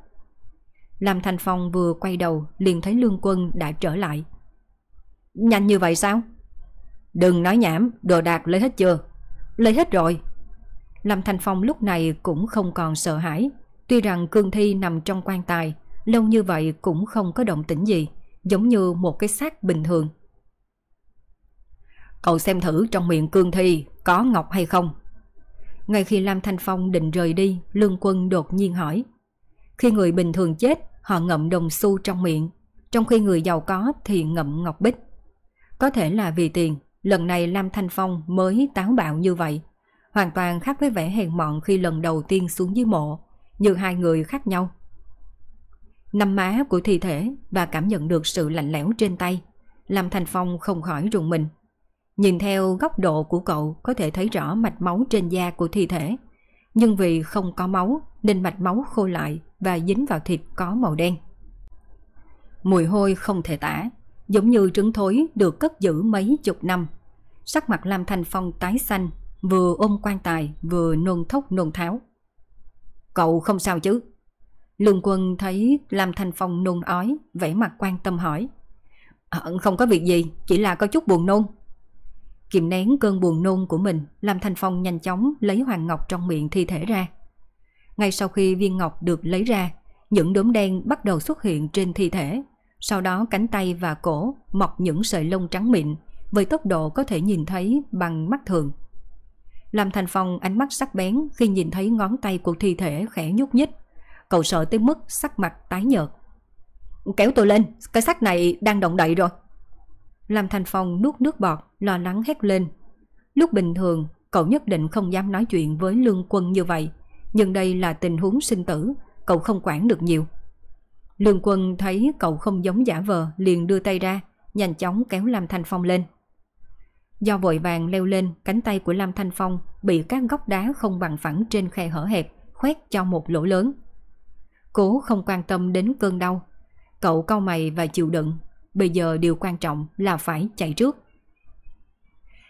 Lâm Thanh Phong vừa quay đầu liền thấy Lương Quân đã trở lại. Nhanh như vậy sao? Đừng nói nhảm, đồ đạc lấy hết chưa? Lấy hết rồi. Lâm Thanh Phong lúc này cũng không còn sợ hãi. Tuy rằng cương thi nằm trong quan tài, lâu như vậy cũng không có động tĩnh gì, giống như một cái xác bình thường. Cậu xem thử trong miệng cương thi có ngọc hay không? Ngay khi Lam Thanh Phong định rời đi, Lương Quân đột nhiên hỏi. Khi người bình thường chết, họ ngậm đồng xu trong miệng, trong khi người giàu có thì ngậm ngọc bích. Có thể là vì tiền, lần này Lam Thanh Phong mới táo bạo như vậy. Hoàn toàn khác với vẻ hèn mọn khi lần đầu tiên xuống dưới mộ, như hai người khác nhau. Năm má của thi thể và cảm nhận được sự lạnh lẽo trên tay, Lam Thanh Phong không khỏi rùng mình. Nhìn theo góc độ của cậu có thể thấy rõ mạch máu trên da của thi thể. Nhưng vì không có máu nên mạch máu khô lại và dính vào thịt có màu đen. Mùi hôi không thể tả, giống như trứng thối được cất giữ mấy chục năm. Sắc mặt Lam Thanh Phong tái xanh, vừa ôm quan tài vừa nôn thốc nôn tháo. Cậu không sao chứ? Lương quân thấy Lam Thanh Phong nôn ói, vẻ mặt quan tâm hỏi. À, không có việc gì, chỉ là có chút buồn nôn. Kiềm nén cơn buồn nôn của mình, Lam Thanh Phong nhanh chóng lấy hoàng ngọc trong miệng thi thể ra. Ngay sau khi viên ngọc được lấy ra, những đốm đen bắt đầu xuất hiện trên thi thể. Sau đó cánh tay và cổ mọc những sợi lông trắng mịn với tốc độ có thể nhìn thấy bằng mắt thường. làm thành Phong ánh mắt sắc bén khi nhìn thấy ngón tay của thi thể khẽ nhúc nhích. Cậu sợ tới mức sắc mặt tái nhợt. Kéo tôi lên, cái xác này đang động đậy rồi. làm thành Phong nuốt nước bọt, lo lắng hét lên. Lúc bình thường, cậu nhất định không dám nói chuyện với lương quân như vậy. Nhưng đây là tình huống sinh tử, cậu không quản được nhiều. Lương quân thấy cậu không giống giả vờ, liền đưa tay ra, nhanh chóng kéo Lam Thanh Phong lên. Do vội vàng leo lên, cánh tay của Lam Thanh Phong bị các góc đá không bằng phẳng trên khe hở hẹp, khoét cho một lỗ lớn. Cố không quan tâm đến cơn đau. Cậu cau mày và chịu đựng, Bây giờ điều quan trọng là phải chạy trước.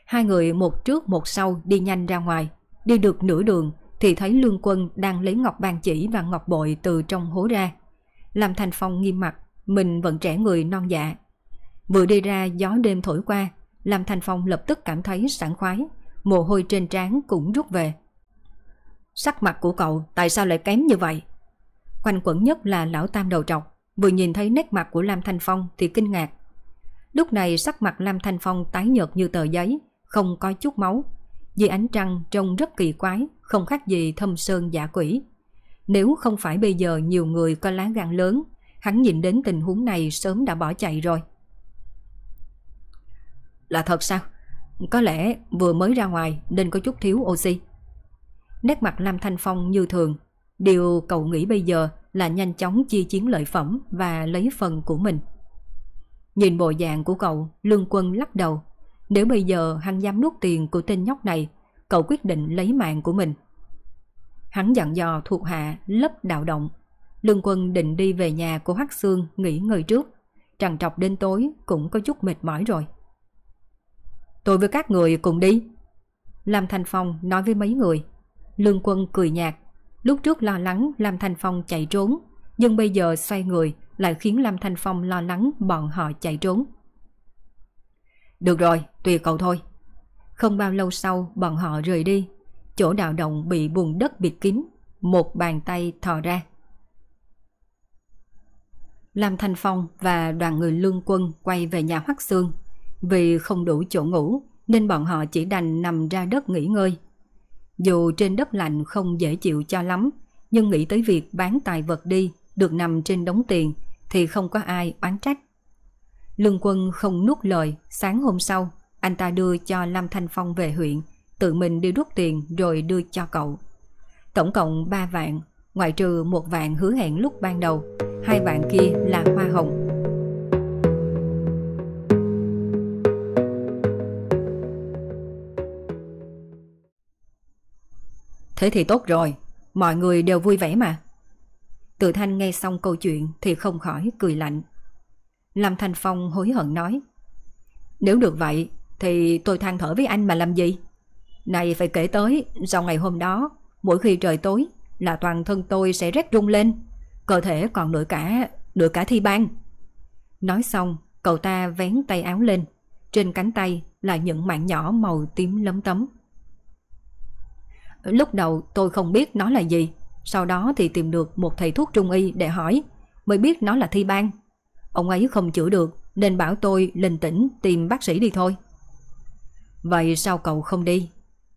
Hai người một trước một sau đi nhanh ra ngoài. Đi được nửa đường thì thấy lương quân đang lấy ngọc bàn chỉ và ngọc bội từ trong hố ra. Làm thành phong nghiêm mặt, mình vẫn trẻ người non dạ. Vừa đi ra gió đêm thổi qua, làm thành phong lập tức cảm thấy sảng khoái, mồ hôi trên trán cũng rút về. Sắc mặt của cậu tại sao lại kém như vậy? Quanh quẩn nhất là lão tam đầu trọc, Vừa nhìn thấy nét mặt của Lam Thanh Phong thì kinh ngạc. Lúc này sắc mặt Lam Thanh Phong tái nhợt như tờ giấy, không có chút máu. Vì ánh trăng trông rất kỳ quái, không khác gì thâm sơn giả quỷ. Nếu không phải bây giờ nhiều người có lá gan lớn, hắn nhìn đến tình huống này sớm đã bỏ chạy rồi. Là thật sao? Có lẽ vừa mới ra ngoài nên có chút thiếu oxy. Nét mặt Lam Thanh Phong như thường. Điều cậu nghĩ bây giờ là nhanh chóng chia chiến lợi phẩm và lấy phần của mình. Nhìn bộ dạng của cậu, Lương Quân lắc đầu. Nếu bây giờ hắn dám nuốt tiền của tên nhóc này, cậu quyết định lấy mạng của mình. Hắn dặn dò thuộc hạ lấp đạo động. Lương Quân định đi về nhà của Hắc Sương nghỉ ngơi trước. Trằn trọc đến tối cũng có chút mệt mỏi rồi. Tôi với các người cùng đi. Lam Thanh Phong nói với mấy người. Lương Quân cười nhạt. Lúc trước lo lắng Lam Thanh Phong chạy trốn, nhưng bây giờ xoay người lại khiến Lam Thanh Phong lo lắng bọn họ chạy trốn. Được rồi, tùy cậu thôi. Không bao lâu sau bọn họ rời đi, chỗ đạo động bị bùn đất bịt kín, một bàn tay thò ra. Lam Thanh Phong và đoàn người lương quân quay về nhà Hoắc Sương. Vì không đủ chỗ ngủ nên bọn họ chỉ đành nằm ra đất nghỉ ngơi. Dù trên đất lạnh không dễ chịu cho lắm, nhưng nghĩ tới việc bán tài vật đi được nằm trên đống tiền thì không có ai oán trách. Lương quân không nuốt lời, sáng hôm sau, anh ta đưa cho Lam Thanh Phong về huyện, tự mình đi rút tiền rồi đưa cho cậu. Tổng cộng 3 vạn, ngoại trừ một vạn hứa hẹn lúc ban đầu, hai vạn kia là hoa hồng. Thế thì tốt rồi, mọi người đều vui vẻ mà. Tự Thanh nghe xong câu chuyện thì không khỏi cười lạnh. Lâm Thanh Phong hối hận nói. Nếu được vậy thì tôi than thở với anh mà làm gì? Này phải kể tới, sau ngày hôm đó, mỗi khi trời tối là toàn thân tôi sẽ rét rung lên, cơ thể còn nửa cả, nửa cả thi ban. Nói xong, cậu ta vén tay áo lên, trên cánh tay là những mảng nhỏ màu tím lấm tấm. Lúc đầu tôi không biết nó là gì, sau đó thì tìm được một thầy thuốc trung y để hỏi, mới biết nó là thi ban. Ông ấy không chữa được nên bảo tôi lên tỉnh tìm bác sĩ đi thôi. Vậy sao cậu không đi?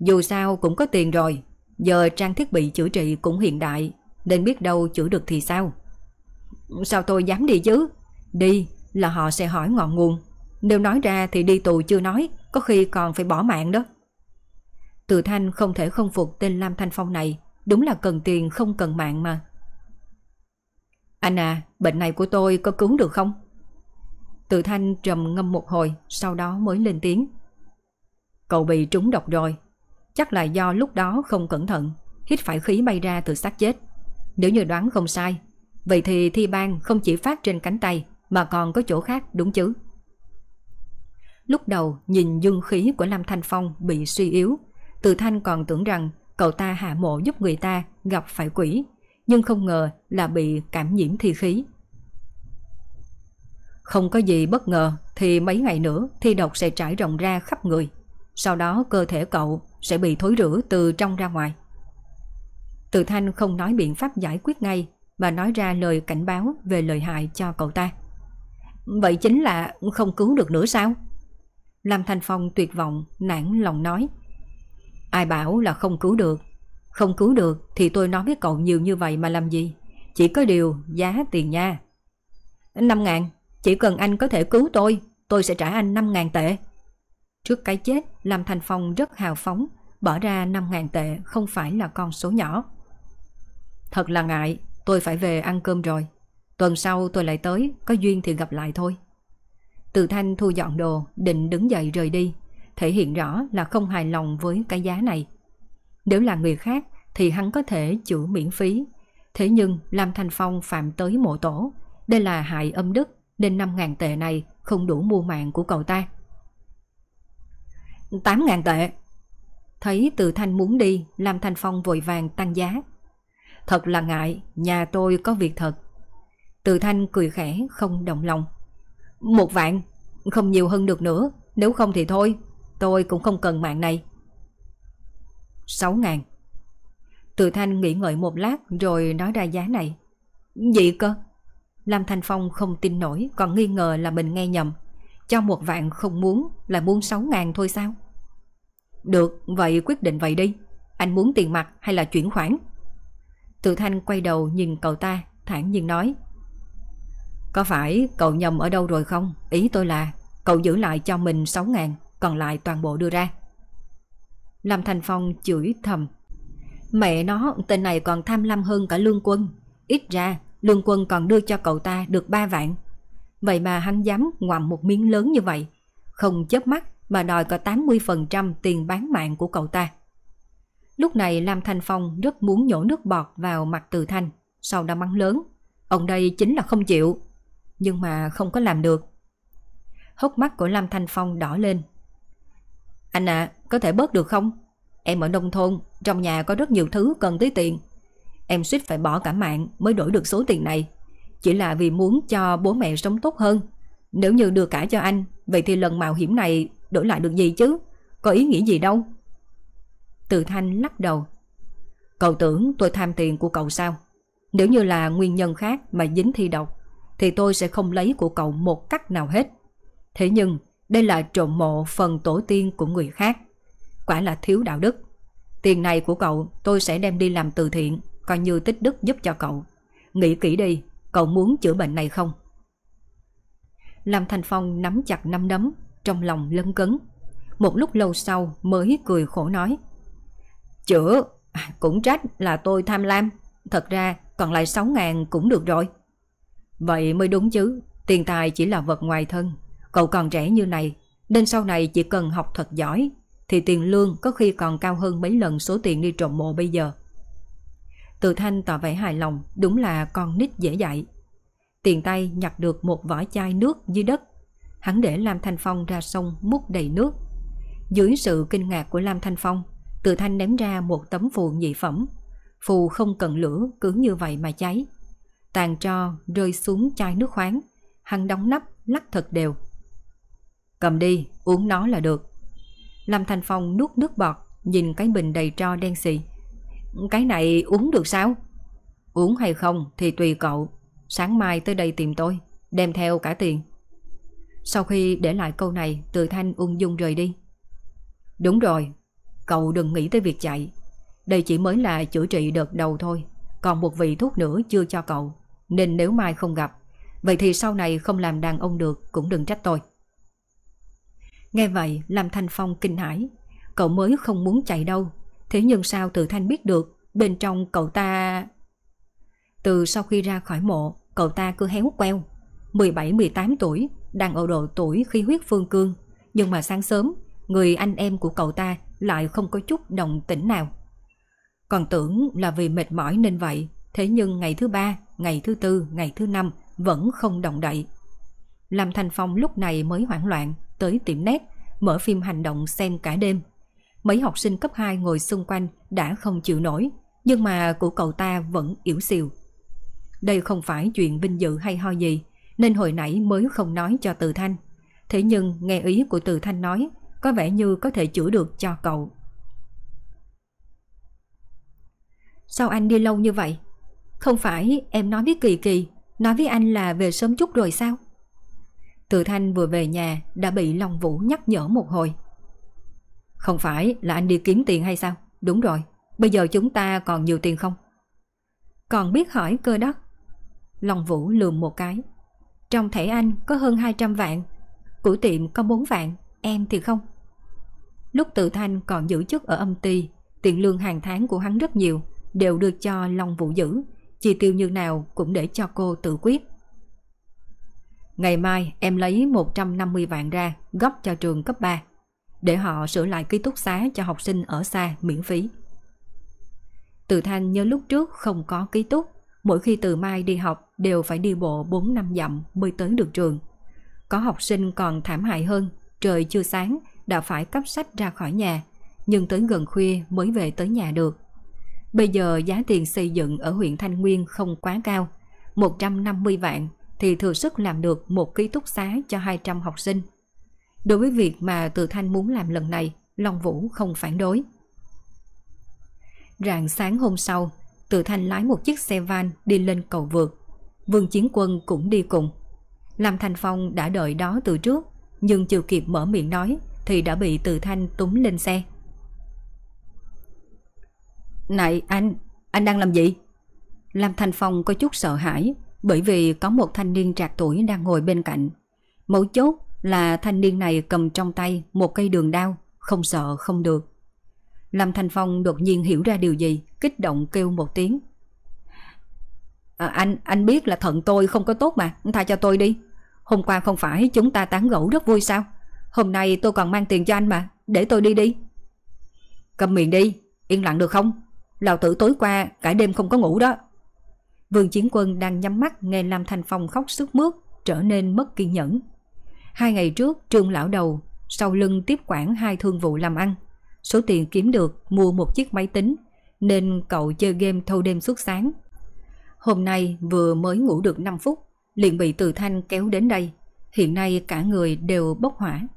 Dù sao cũng có tiền rồi, giờ trang thiết bị chữa trị cũng hiện đại, nên biết đâu chữa được thì sao? Sao tôi dám đi chứ? Đi là họ sẽ hỏi ngọn nguồn. Nếu nói ra thì đi tù chưa nói, có khi còn phải bỏ mạng đó. Từ Thanh không thể không phục tên Lam Thanh Phong này, đúng là cần tiền không cần mạng mà. Anh à, bệnh này của tôi có cứu được không? Từ Thanh trầm ngâm một hồi, sau đó mới lên tiếng. Cậu bị trúng độc rồi. Chắc là do lúc đó không cẩn thận, hít phải khí bay ra từ xác chết. Nếu như đoán không sai, vậy thì thi ban không chỉ phát trên cánh tay mà còn có chỗ khác đúng chứ? Lúc đầu nhìn dương khí của Lam Thanh Phong bị suy yếu, Từ Thanh còn tưởng rằng cậu ta hạ mộ giúp người ta gặp phải quỷ, nhưng không ngờ là bị cảm nhiễm thi khí. Không có gì bất ngờ thì mấy ngày nữa thi độc sẽ trải rộng ra khắp người. Sau đó cơ thể cậu sẽ bị thối rửa từ trong ra ngoài. Từ Thanh không nói biện pháp giải quyết ngay mà nói ra lời cảnh báo về lời hại cho cậu ta. Vậy chính là không cứu được nữa sao? Lâm Thanh Phong tuyệt vọng, nản lòng nói. Ai bảo là không cứu được? Không cứu được thì tôi nói với cậu nhiều như vậy mà làm gì? Chỉ có điều giá tiền nha. 5 ngàn, chỉ cần anh có thể cứu tôi, tôi sẽ trả anh 5 ngàn tệ. Trước cái chết, Lâm Thành Phong rất hào phóng, bỏ ra 5 ngàn tệ không phải là con số nhỏ. Thật là ngại, tôi phải về ăn cơm rồi. Tuần sau tôi lại tới, có duyên thì gặp lại thôi. Từ Thanh thu dọn đồ, định đứng dậy rời đi, thể hiện rõ là không hài lòng với cái giá này. Nếu là người khác thì hắn có thể chữa miễn phí. Thế nhưng làm thành Phong phạm tới mộ tổ, đây là hại âm đức nên 5 ngàn tệ này không đủ mua mạng của cậu ta. 8 ngàn tệ. Thấy từ thanh muốn đi, Lam Thanh Phong vội vàng tăng giá. Thật là ngại, nhà tôi có việc thật. Từ thanh cười khẽ, không động lòng. Một vạn, không nhiều hơn được nữa, nếu không thì thôi, tôi cũng không cần mạng này. 6 ngàn. Từ thanh nghĩ ngợi một lát rồi nói ra giá này. Gì cơ? Lam Thanh Phong không tin nổi còn nghi ngờ là mình nghe nhầm. Cho một vạn không muốn là muốn 6 ngàn thôi sao? Được, vậy quyết định vậy đi. Anh muốn tiền mặt hay là chuyển khoản? Tự Thanh quay đầu nhìn cậu ta, thản nhiên nói. Có phải cậu nhầm ở đâu rồi không? Ý tôi là cậu giữ lại cho mình 6 ngàn, còn lại toàn bộ đưa ra. Lâm Thành Phong chửi thầm. Mẹ nó, tên này còn tham lam hơn cả lương quân. Ít ra, lương quân còn đưa cho cậu ta được 3 vạn. Vậy mà hắn dám ngoạm một miếng lớn như vậy. Không chớp mắt mà đòi có 80% tiền bán mạng của cậu ta. Lúc này Lam Thanh Phong rất muốn nhổ nước bọt vào mặt Từ Thanh, sau đó mắng lớn. Ông đây chính là không chịu, nhưng mà không có làm được. Hốc mắt của Lam Thanh Phong đỏ lên. Anh ạ, à, có thể bớt được không? Em ở nông thôn, trong nhà có rất nhiều thứ cần tới tiền. em suýt phải bỏ cả mạng mới đổi được số tiền này. Chỉ là vì muốn cho bố mẹ sống tốt hơn. Nếu như đưa cả cho anh, vậy thì lần mạo hiểm này đổi lại được gì chứ? Có ý nghĩa gì đâu? Từ Thanh lắc đầu. Cậu tưởng tôi tham tiền của cậu sao? Nếu như là nguyên nhân khác mà dính thi độc, thì tôi sẽ không lấy của cậu một cách nào hết. Thế nhưng, đây là trộm mộ phần tổ tiên của người khác. Quả là thiếu đạo đức. Tiền này của cậu tôi sẽ đem đi làm từ thiện, coi như tích đức giúp cho cậu. Nghĩ kỹ đi, cậu muốn chữa bệnh này không? Lâm Thành Phong nắm chặt năm đấm, trong lòng lân cấn. Một lúc lâu sau mới cười khổ nói. Chữa, à, cũng trách là tôi tham lam. Thật ra còn lại 6 ngàn cũng được rồi. Vậy mới đúng chứ, tiền tài chỉ là vật ngoài thân. Cậu còn trẻ như này, nên sau này chỉ cần học thật giỏi, thì tiền lương có khi còn cao hơn mấy lần số tiền đi trộm mộ bây giờ. Từ Thanh tỏ vẻ hài lòng, đúng là con nít dễ dạy. Tiền tay nhặt được một vỏ chai nước dưới đất. Hắn để Lam Thanh Phong ra sông múc đầy nước. Dưới sự kinh ngạc của Lam Thanh Phong, Từ Thanh ném ra một tấm phù nhị phẩm. Phù không cần lửa, cứ như vậy mà cháy. Tàn tro rơi xuống chai nước khoáng. Hắn đóng nắp, lắc thật đều. Cầm đi, uống nó là được. lam Thanh Phong nuốt nước bọt, nhìn cái bình đầy tro đen xì. Cái này uống được sao? Uống hay không thì tùy cậu. Sáng mai tới đây tìm tôi, đem theo cả tiền. Sau khi để lại câu này, Từ Thanh ung dung rời đi. Đúng rồi, cậu đừng nghĩ tới việc chạy. Đây chỉ mới là chữa trị đợt đầu thôi, còn một vị thuốc nữa chưa cho cậu. Nên nếu mai không gặp, vậy thì sau này không làm đàn ông được cũng đừng trách tôi. Nghe vậy, làm Thanh Phong kinh hãi. Cậu mới không muốn chạy đâu, Thế nhưng sao Từ Thanh biết được bên trong cậu ta... Từ sau khi ra khỏi mộ, cậu ta cứ héo queo. 17-18 tuổi, đang ở độ tuổi khi huyết phương cương. Nhưng mà sáng sớm, người anh em của cậu ta lại không có chút đồng tĩnh nào. Còn tưởng là vì mệt mỏi nên vậy, thế nhưng ngày thứ ba, ngày thứ tư, ngày thứ năm vẫn không động đậy. Lâm Thành Phong lúc này mới hoảng loạn, tới tiệm nét, mở phim hành động xem cả đêm. Mấy học sinh cấp 2 ngồi xung quanh đã không chịu nổi, nhưng mà của cậu ta vẫn yếu xìu. Đây không phải chuyện vinh dự hay ho gì, nên hồi nãy mới không nói cho Từ Thanh. Thế nhưng nghe ý của Từ Thanh nói, có vẻ như có thể chữa được cho cậu. Sao anh đi lâu như vậy? Không phải em nói với Kỳ Kỳ, nói với anh là về sớm chút rồi sao? Từ Thanh vừa về nhà đã bị Long Vũ nhắc nhở một hồi. Không phải là anh đi kiếm tiền hay sao? Đúng rồi, bây giờ chúng ta còn nhiều tiền không? Còn biết hỏi cơ đó. Long Vũ lườm một cái. Trong thẻ anh có hơn 200 vạn, của tiệm có 4 vạn, em thì không. Lúc tự thanh còn giữ chức ở âm ty, tiền lương hàng tháng của hắn rất nhiều, đều được cho Long Vũ giữ, chi tiêu như nào cũng để cho cô tự quyết. Ngày mai em lấy 150 vạn ra góp cho trường cấp 3 để họ sửa lại ký túc xá cho học sinh ở xa miễn phí. Từ Thanh nhớ lúc trước không có ký túc, mỗi khi từ mai đi học đều phải đi bộ 4 năm dặm mới tới được trường. Có học sinh còn thảm hại hơn, trời chưa sáng đã phải cấp sách ra khỏi nhà, nhưng tới gần khuya mới về tới nhà được. Bây giờ giá tiền xây dựng ở huyện Thanh Nguyên không quá cao, 150 vạn thì thừa sức làm được một ký túc xá cho 200 học sinh. Đối với việc mà Từ Thanh muốn làm lần này, Long Vũ không phản đối. Rạng sáng hôm sau, Từ Thanh lái một chiếc xe van đi lên cầu vượt. Vương Chiến Quân cũng đi cùng. Lâm Thanh Phong đã đợi đó từ trước, nhưng chưa kịp mở miệng nói thì đã bị Từ Thanh túm lên xe. Này anh, anh đang làm gì? Lâm Thanh Phong có chút sợ hãi bởi vì có một thanh niên trạc tuổi đang ngồi bên cạnh. Mấu chốt là thanh niên này cầm trong tay một cây đường đao, không sợ không được. Lâm Thanh Phong đột nhiên hiểu ra điều gì, kích động kêu một tiếng. À, anh, anh biết là thận tôi không có tốt mà, tha cho tôi đi. Hôm qua không phải chúng ta tán gẫu rất vui sao? Hôm nay tôi còn mang tiền cho anh mà, để tôi đi đi. Cầm miệng đi, yên lặng được không? Lão tử tối qua cả đêm không có ngủ đó. Vương Chiến Quân đang nhắm mắt nghe Lam Thanh Phong khóc sức mướt, trở nên mất kiên nhẫn. Hai ngày trước trương lão đầu sau lưng tiếp quản hai thương vụ làm ăn. Số tiền kiếm được mua một chiếc máy tính, nên cậu chơi game thâu đêm suốt sáng. Hôm nay vừa mới ngủ được 5 phút, liền bị Từ Thanh kéo đến đây. Hiện nay cả người đều bốc hỏa.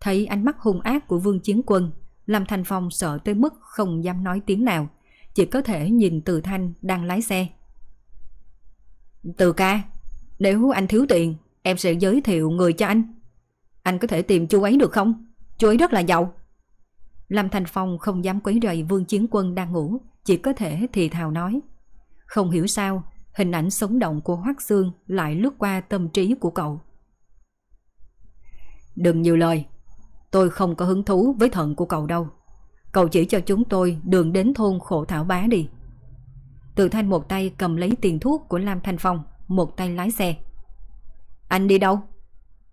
Thấy ánh mắt hung ác của Vương Chiến Quân, Lâm Thanh Phong sợ tới mức không dám nói tiếng nào, chỉ có thể nhìn Từ Thanh đang lái xe. Từ ca, nếu anh thiếu tiền, em sẽ giới thiệu người cho anh. Anh có thể tìm chú ấy được không? Chú ấy rất là giàu. Lâm Thanh Phong không dám quấy rầy Vương Chiến Quân đang ngủ, chỉ có thể thì thào nói. Không hiểu sao, hình ảnh sống động của Hoắc Sương lại lướt qua tâm trí của cậu. Đừng nhiều lời, tôi không có hứng thú với thận của cậu đâu. Cậu chỉ cho chúng tôi đường đến thôn khổ thảo bá đi. Từ thanh một tay cầm lấy tiền thuốc của Lam Thanh Phong, một tay lái xe. Anh đi đâu?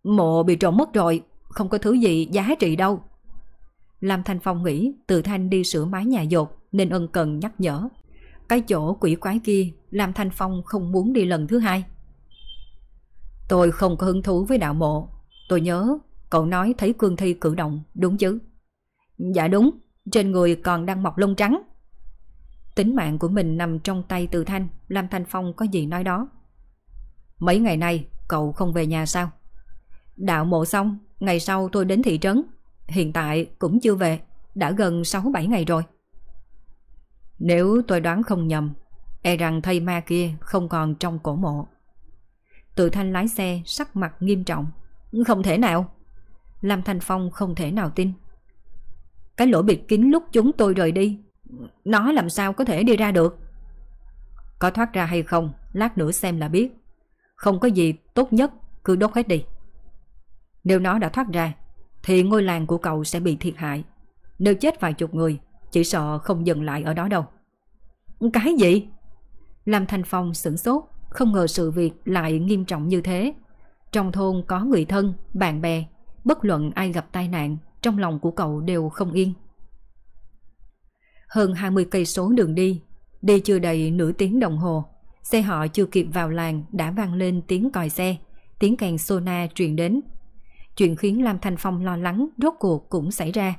Mộ bị trộm mất rồi, không có thứ gì giá trị đâu. Lam Thanh Phong nghĩ từ thanh đi sửa mái nhà dột nên ân cần nhắc nhở. Cái chỗ quỷ quái kia làm Thanh Phong không muốn đi lần thứ hai. Tôi không có hứng thú với đạo mộ. Tôi nhớ cậu nói thấy cương thi cử động, đúng chứ? Dạ đúng, trên người còn đang mọc lông trắng. Tính mạng của mình nằm trong tay từ thanh, làm Thanh Phong có gì nói đó. Mấy ngày nay cậu không về nhà sao? Đạo mộ xong, ngày sau tôi đến thị trấn. Hiện tại cũng chưa về, đã gần 6-7 ngày rồi. Nếu tôi đoán không nhầm, e rằng thây ma kia không còn trong cổ mộ. Tự thanh lái xe sắc mặt nghiêm trọng. Không thể nào. Lâm Thanh Phong không thể nào tin. Cái lỗ bịt kín lúc chúng tôi rời đi, nó làm sao có thể đi ra được? Có thoát ra hay không, lát nữa xem là biết. Không có gì tốt nhất, cứ đốt hết đi. Nếu nó đã thoát ra, thì ngôi làng của cậu sẽ bị thiệt hại. Nếu chết vài chục người, chỉ sợ không dừng lại ở đó đâu. Cái gì? Lâm Thanh Phong sửng sốt, không ngờ sự việc lại nghiêm trọng như thế. Trong thôn có người thân, bạn bè, bất luận ai gặp tai nạn, trong lòng của cậu đều không yên. Hơn 20 cây số đường đi, đi chưa đầy nửa tiếng đồng hồ, xe họ chưa kịp vào làng đã vang lên tiếng còi xe, tiếng kèn sona truyền đến. Chuyện khiến Lam Thanh Phong lo lắng rốt cuộc cũng xảy ra.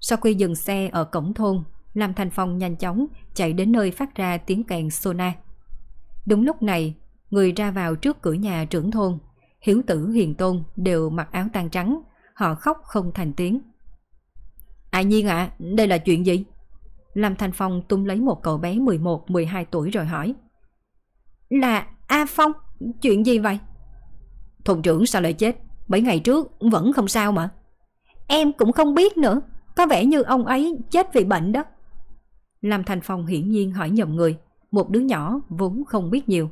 Sau khi dừng xe ở cổng thôn, Lam Thanh Phong nhanh chóng chạy đến nơi phát ra tiếng kèn sona. Đúng lúc này, người ra vào trước cửa nhà trưởng thôn, Hiếu tử hiền tôn đều mặc áo tan trắng, họ khóc không thành tiếng. Ai nhiên ạ, đây là chuyện gì? Lam Thanh Phong tung lấy một cậu bé 11-12 tuổi rồi hỏi. Là A Phong, chuyện gì vậy? Thôn trưởng sao lại chết? Bảy ngày trước vẫn không sao mà. Em cũng không biết nữa, có vẻ như ông ấy chết vì bệnh đó. Lam Thành Phong hiển nhiên hỏi nhầm người, một đứa nhỏ vốn không biết nhiều.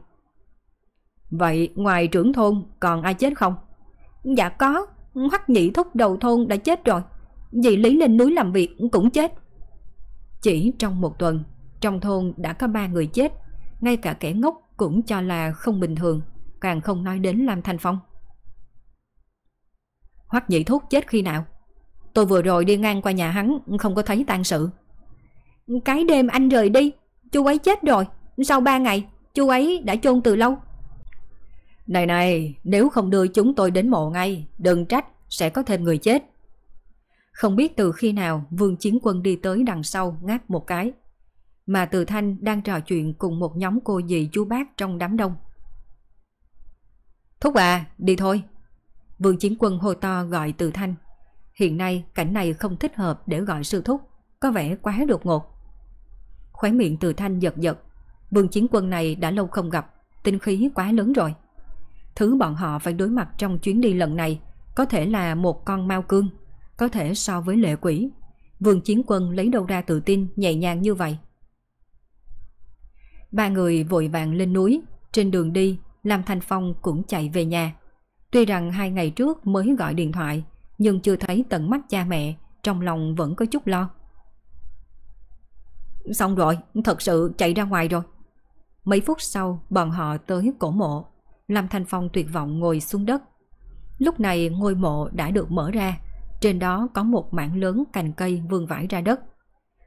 Vậy ngoài trưởng thôn còn ai chết không? Dạ có, Hoắc nhị thúc đầu thôn đã chết rồi. Dì Lý lên núi làm việc cũng chết. Chỉ trong một tuần, trong thôn đã có ba người chết, ngay cả kẻ ngốc cũng cho là không bình thường, càng không nói đến Lam Thanh Phong. Hoắc nhị thúc chết khi nào? Tôi vừa rồi đi ngang qua nhà hắn, không có thấy tang sự. Cái đêm anh rời đi, chú ấy chết rồi, sau ba ngày, chú ấy đã chôn từ lâu. Này này, nếu không đưa chúng tôi đến mộ ngay, đừng trách, sẽ có thêm người chết. Không biết từ khi nào Vương Chiến Quân đi tới đằng sau ngáp một cái. Mà Từ Thanh đang trò chuyện cùng một nhóm cô dì chú bác trong đám đông. Thúc à, đi thôi. Vương Chiến Quân hô to gọi Từ Thanh. Hiện nay cảnh này không thích hợp để gọi sư thúc, có vẻ quá đột ngột. Khóe miệng Từ Thanh giật giật. Vương Chiến Quân này đã lâu không gặp, tinh khí quá lớn rồi. Thứ bọn họ phải đối mặt trong chuyến đi lần này có thể là một con mau cương, có thể so với lệ quỷ. Vương Chiến Quân lấy đâu ra tự tin nhẹ nhàng như vậy. Ba người vội vàng lên núi, trên đường đi, Lam Thanh Phong cũng chạy về nhà. Tuy rằng hai ngày trước mới gọi điện thoại, nhưng chưa thấy tận mắt cha mẹ, trong lòng vẫn có chút lo. Xong rồi, thật sự chạy ra ngoài rồi. Mấy phút sau, bọn họ tới cổ mộ. Lâm Thanh Phong tuyệt vọng ngồi xuống đất. Lúc này ngôi mộ đã được mở ra, trên đó có một mảng lớn cành cây vương vãi ra đất.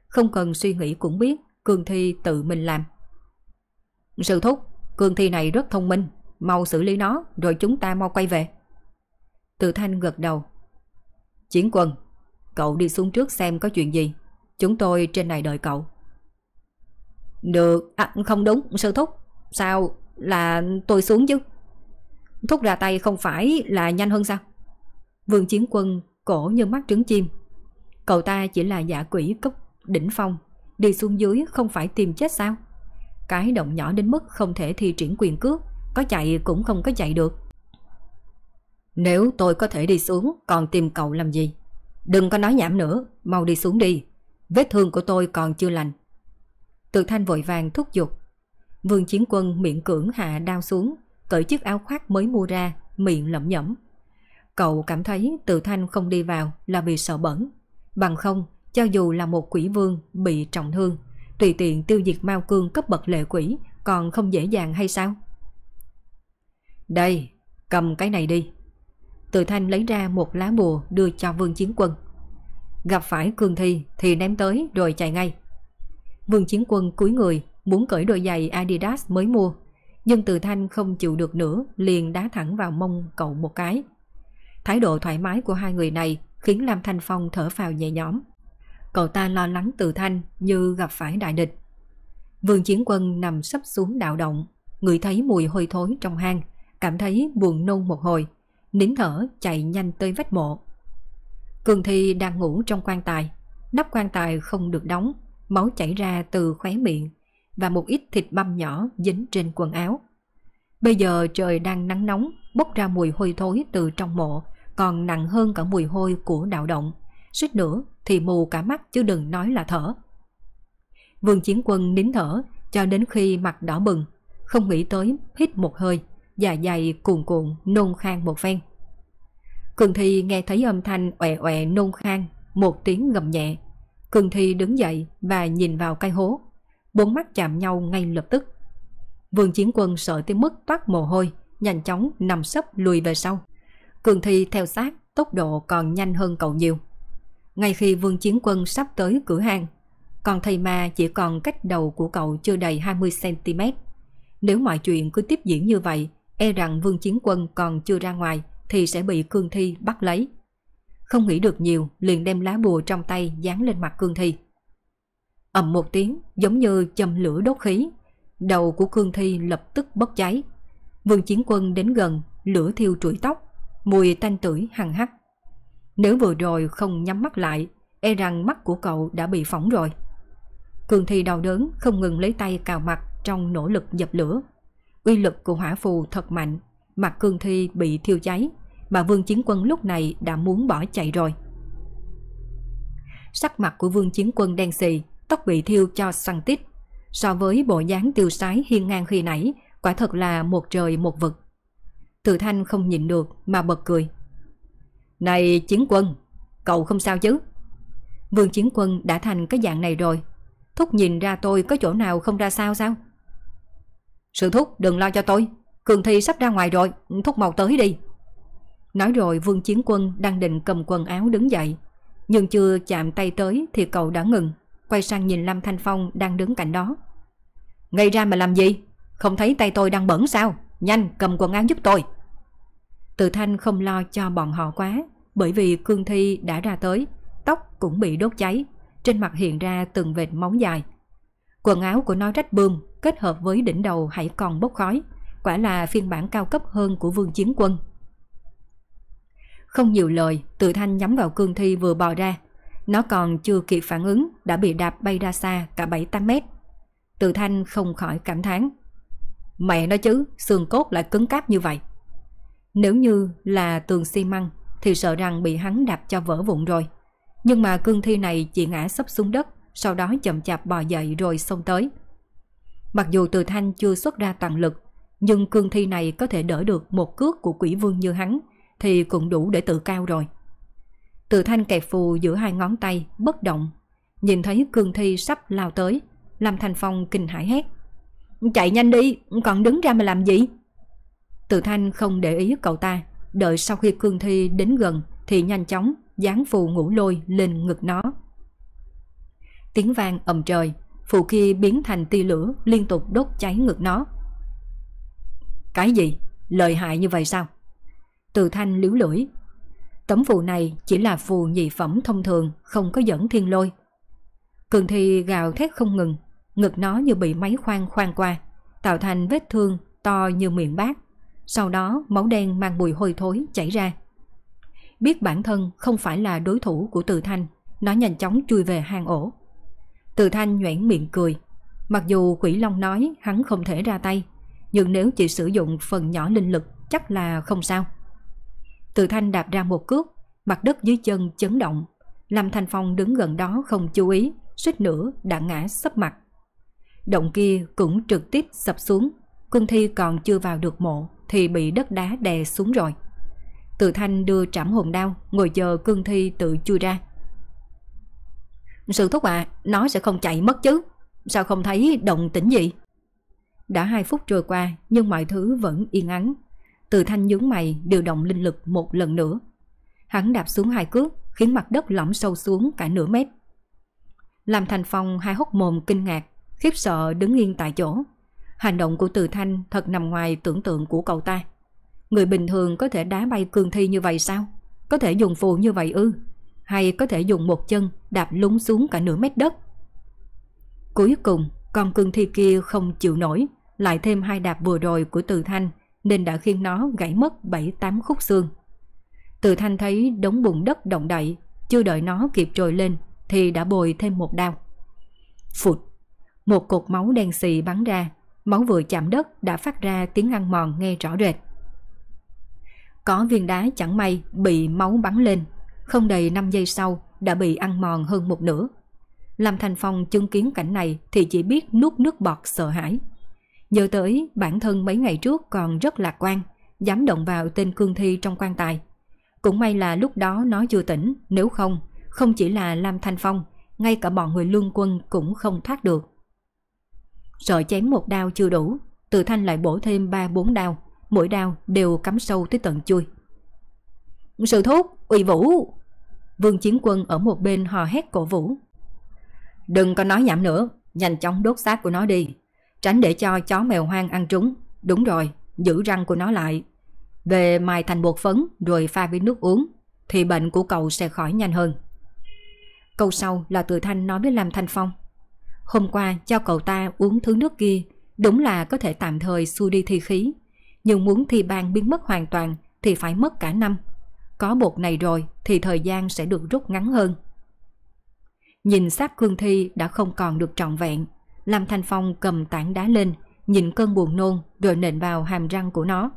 Không cần suy nghĩ cũng biết, cường Thi tự mình làm. Sự thúc, cường Thi này rất thông minh, mau xử lý nó rồi chúng ta mau quay về. Từ Thanh gật đầu. Chiến quân, cậu đi xuống trước xem có chuyện gì. Chúng tôi trên này đợi cậu. Được, à, không đúng, sư thúc. Sao là tôi xuống chứ? Thúc ra tay không phải là nhanh hơn sao? Vương Chiến Quân cổ như mắt trứng chim. Cậu ta chỉ là giả quỷ cấp đỉnh phong, đi xuống dưới không phải tìm chết sao? Cái động nhỏ đến mức không thể thi triển quyền cước, có chạy cũng không có chạy được. Nếu tôi có thể đi xuống, còn tìm cậu làm gì? Đừng có nói nhảm nữa, mau đi xuống đi. Vết thương của tôi còn chưa lành. Từ thanh vội vàng thúc giục. Vương chiến quân miệng cưỡng hạ đao xuống, cởi chiếc áo khoác mới mua ra, miệng lẩm nhẩm. Cậu cảm thấy từ thanh không đi vào là vì sợ bẩn. Bằng không, cho dù là một quỷ vương bị trọng thương, tùy tiện tiêu diệt Mao Cương cấp bậc lệ quỷ còn không dễ dàng hay sao? Đây, cầm cái này đi. Từ thanh lấy ra một lá bùa đưa cho Vương Chiến Quân. Gặp phải cương thi thì ném tới rồi chạy ngay. Vương Chiến Quân cúi người muốn cởi đôi giày Adidas mới mua. Nhưng từ thanh không chịu được nữa liền đá thẳng vào mông cậu một cái. Thái độ thoải mái của hai người này khiến Lam Thanh Phong thở phào nhẹ nhõm. Cậu ta lo lắng từ thanh như gặp phải đại địch. Vương Chiến Quân nằm sấp xuống đạo động, ngửi thấy mùi hôi thối trong hang, cảm thấy buồn nôn một hồi, nín thở chạy nhanh tới vách mộ. Cường Thi đang ngủ trong quan tài, nắp quan tài không được đóng, máu chảy ra từ khóe miệng và một ít thịt băm nhỏ dính trên quần áo. Bây giờ trời đang nắng nóng, bốc ra mùi hôi thối từ trong mộ, còn nặng hơn cả mùi hôi của đạo động. Suýt nữa thì mù cả mắt chứ đừng nói là thở. Vương Chiến Quân nín thở cho đến khi mặt đỏ bừng, không nghĩ tới hít một hơi, dạ dày cuồn cuộn nôn khan một phen. Cường Thi nghe thấy âm thanh ọe ọe nôn khan, một tiếng gầm nhẹ. Cường Thi đứng dậy và nhìn vào cái hố. Bốn mắt chạm nhau ngay lập tức. Vương Chiến Quân sợ tới mức toát mồ hôi, nhanh chóng nằm sấp lùi về sau. Cường Thi theo sát, tốc độ còn nhanh hơn cậu nhiều. Ngay khi Vương Chiến Quân sắp tới cửa hàng, còn thầy ma chỉ còn cách đầu của cậu chưa đầy 20cm. Nếu mọi chuyện cứ tiếp diễn như vậy, e rằng Vương Chiến Quân còn chưa ra ngoài thì sẽ bị Cương Thi bắt lấy. Không nghĩ được nhiều, liền đem lá bùa trong tay dán lên mặt Cương Thi. ầm một tiếng, giống như châm lửa đốt khí. Đầu của Cương Thi lập tức bốc cháy. Vương Chiến Quân đến gần, lửa thiêu trụi tóc, mùi tanh tưởi hằng hắc. Nếu vừa rồi không nhắm mắt lại, e rằng mắt của cậu đã bị phỏng rồi. Cường Thi đau đớn không ngừng lấy tay cào mặt trong nỗ lực dập lửa. Uy lực của hỏa phù thật mạnh, mặt Cường Thi bị thiêu cháy, mà Vương Chiến Quân lúc này đã muốn bỏ chạy rồi. Sắc mặt của Vương Chiến Quân đen xì, tóc bị thiêu cho săn tít. So với bộ dáng tiêu sái hiên ngang khi nãy, quả thật là một trời một vực. Từ Thanh không nhịn được mà bật cười. Này Chiến Quân, cậu không sao chứ? Vương Chiến Quân đã thành cái dạng này rồi. Thúc nhìn ra tôi có chỗ nào không ra sao sao? Sự Thúc đừng lo cho tôi. Cường Thi sắp ra ngoài rồi, Thúc mau tới đi. Nói rồi Vương Chiến Quân đang định cầm quần áo đứng dậy. Nhưng chưa chạm tay tới thì cậu đã ngừng, quay sang nhìn Lâm Thanh Phong đang đứng cạnh đó. Ngay ra mà làm gì? Không thấy tay tôi đang bẩn sao? Nhanh cầm quần áo giúp tôi. Từ Thanh không lo cho bọn họ quá, bởi vì cương thi đã ra tới, tóc cũng bị đốt cháy, trên mặt hiện ra từng vệt máu dài. Quần áo của nó rách bươm, kết hợp với đỉnh đầu hãy còn bốc khói, quả là phiên bản cao cấp hơn của vương chiến quân. Không nhiều lời, tự thanh nhắm vào cương thi vừa bò ra. Nó còn chưa kịp phản ứng, đã bị đạp bay ra xa cả 7-8 mét. Tự thanh không khỏi cảm thán. Mẹ nói chứ, xương cốt lại cứng cáp như vậy. Nếu như là tường xi măng thì sợ rằng bị hắn đạp cho vỡ vụn rồi. Nhưng mà cương thi này chỉ ngã sấp xuống đất, sau đó chậm chạp bò dậy rồi xông tới. Mặc dù từ thanh chưa xuất ra toàn lực, nhưng cương thi này có thể đỡ được một cước của quỷ vương như hắn thì cũng đủ để tự cao rồi. Từ thanh kẹp phù giữa hai ngón tay, bất động. Nhìn thấy cương thi sắp lao tới, Lâm Thanh Phong kinh hãi hét. Chạy nhanh đi, còn đứng ra mà làm gì? Từ thanh không để ý cậu ta, đợi sau khi cương thi đến gần thì nhanh chóng dán phù ngủ lôi lên ngực nó. Tiếng vang ầm trời, phù kia biến thành tia lửa liên tục đốt cháy ngực nó. Cái gì? Lợi hại như vậy sao? Từ thanh liếu lưỡi. Tấm phù này chỉ là phù nhị phẩm thông thường, không có dẫn thiên lôi. Cường thi gào thét không ngừng, ngực nó như bị máy khoan khoan qua, tạo thành vết thương to như miệng bát. Sau đó máu đen mang mùi hôi thối chảy ra. Biết bản thân không phải là đối thủ của Từ Thanh, nó nhanh chóng chui về hang ổ. Từ Thanh nhoẻn miệng cười. Mặc dù quỷ long nói hắn không thể ra tay, nhưng nếu chỉ sử dụng phần nhỏ linh lực chắc là không sao. Từ Thanh đạp ra một cước, mặt đất dưới chân chấn động. Lâm Thanh Phong đứng gần đó không chú ý, suýt nữa đã ngã sấp mặt. Động kia cũng trực tiếp sập xuống, cương thi còn chưa vào được mộ thì bị đất đá đè xuống rồi. Từ Thanh đưa trảm hồn đao, ngồi chờ cương thi tự chui ra. Sự thúc à, nó sẽ không chạy mất chứ. Sao không thấy động tĩnh gì? Đã hai phút trôi qua nhưng mọi thứ vẫn yên ắng. Từ thanh nhướng mày điều động linh lực một lần nữa. Hắn đạp xuống hai cước khiến mặt đất lõm sâu xuống cả nửa mét. Làm thành phong hai hốc mồm kinh ngạc, khiếp sợ đứng yên tại chỗ. Hành động của từ thanh thật nằm ngoài tưởng tượng của cậu ta. Người bình thường có thể đá bay cương thi như vậy sao? Có thể dùng phù như vậy ư? Hay có thể dùng một chân đạp lúng xuống cả nửa mét đất? Cuối cùng, con cương thi kia không chịu nổi, lại thêm hai đạp vừa rồi của Từ Thanh nên đã khiến nó gãy mất 7-8 khúc xương. Từ Thanh thấy đống bùn đất động đậy, chưa đợi nó kịp trồi lên thì đã bồi thêm một đao. Phụt, một cột máu đen xì bắn ra, máu vừa chạm đất đã phát ra tiếng ăn mòn nghe rõ rệt. Có viên đá chẳng may bị máu bắn lên, không đầy 5 giây sau đã bị ăn mòn hơn một nửa. Lâm Thành Phong chứng kiến cảnh này thì chỉ biết nuốt nước bọt sợ hãi. Nhớ tới bản thân mấy ngày trước còn rất lạc quan, dám động vào tên cương thi trong quan tài. Cũng may là lúc đó nó chưa tỉnh, nếu không, không chỉ là Lam Thanh Phong, ngay cả bọn người lương quân cũng không thoát được. Sợ chém một đao chưa đủ, từ thanh lại bổ thêm 3-4 đao, mỗi đao đều cắm sâu tới tận chui. Sự thúc, ủy vũ! Vương Chiến Quân ở một bên hò hét cổ vũ. Đừng có nói nhảm nữa, nhanh chóng đốt xác của nó đi. Tránh để cho chó mèo hoang ăn trúng. Đúng rồi, giữ răng của nó lại. Về mài thành bột phấn rồi pha với nước uống, thì bệnh của cậu sẽ khỏi nhanh hơn. Câu sau là từ Thanh nói với Lam Thanh Phong. Hôm qua cho cậu ta uống thứ nước kia, đúng là có thể tạm thời xua đi thi khí. Nhưng muốn thi ban biến mất hoàn toàn thì phải mất cả năm. Có bột này rồi thì thời gian sẽ được rút ngắn hơn. Nhìn xác cương thi đã không còn được trọn vẹn. Lâm Thanh Phong cầm tảng đá lên, nhìn cơn buồn nôn rồi nện vào hàm răng của nó.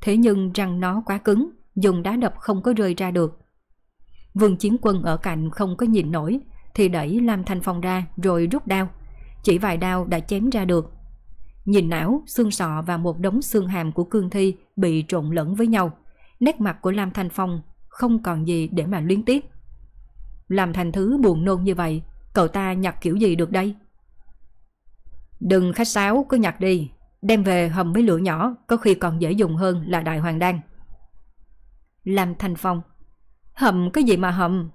Thế nhưng răng nó quá cứng, dùng đá đập không có rơi ra được. Vương Chiến Quân ở cạnh không có nhìn nổi, thì đẩy Lam Thanh Phong ra rồi rút đao. Chỉ vài đao đã chém ra được. Nhìn não, xương sọ và một đống xương hàm của cương thi bị trộn lẫn với nhau. Nét mặt của Lam Thanh Phong không còn gì để mà liên tiếp. Làm thành thứ buồn nôn như vậy, cậu ta nhặt kiểu gì được đây? Đừng khách sáo, cứ nhặt đi. Đem về hầm mấy lửa nhỏ, có khi còn dễ dùng hơn là đại hoàng đan. Làm thành phong. Hầm cái gì mà hầm?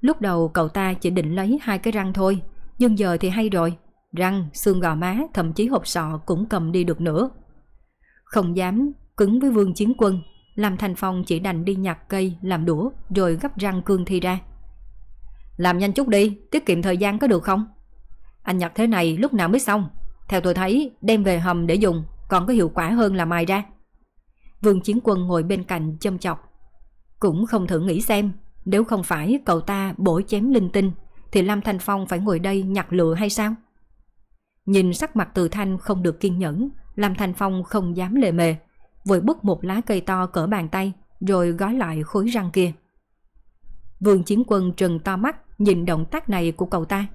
Lúc đầu cậu ta chỉ định lấy hai cái răng thôi, nhưng giờ thì hay rồi. Răng, xương gò má, thậm chí hộp sọ cũng cầm đi được nữa. Không dám cứng với vương chiến quân, làm thành phong chỉ đành đi nhặt cây làm đũa rồi gấp răng cương thi ra. Làm nhanh chút đi, tiết kiệm thời gian có được không? Anh nhặt thế này lúc nào mới xong? Theo tôi thấy đem về hầm để dùng còn có hiệu quả hơn là mài ra. Vương Chiến Quân ngồi bên cạnh châm chọc. Cũng không thử nghĩ xem, nếu không phải cậu ta bổ chém linh tinh thì Lâm Thanh Phong phải ngồi đây nhặt lựa hay sao? Nhìn sắc mặt từ thanh không được kiên nhẫn, Lâm Thanh Phong không dám lề mề, vội bứt một lá cây to cỡ bàn tay rồi gói lại khối răng kia. Vương Chiến Quân trừng to mắt nhìn động tác này của cậu ta.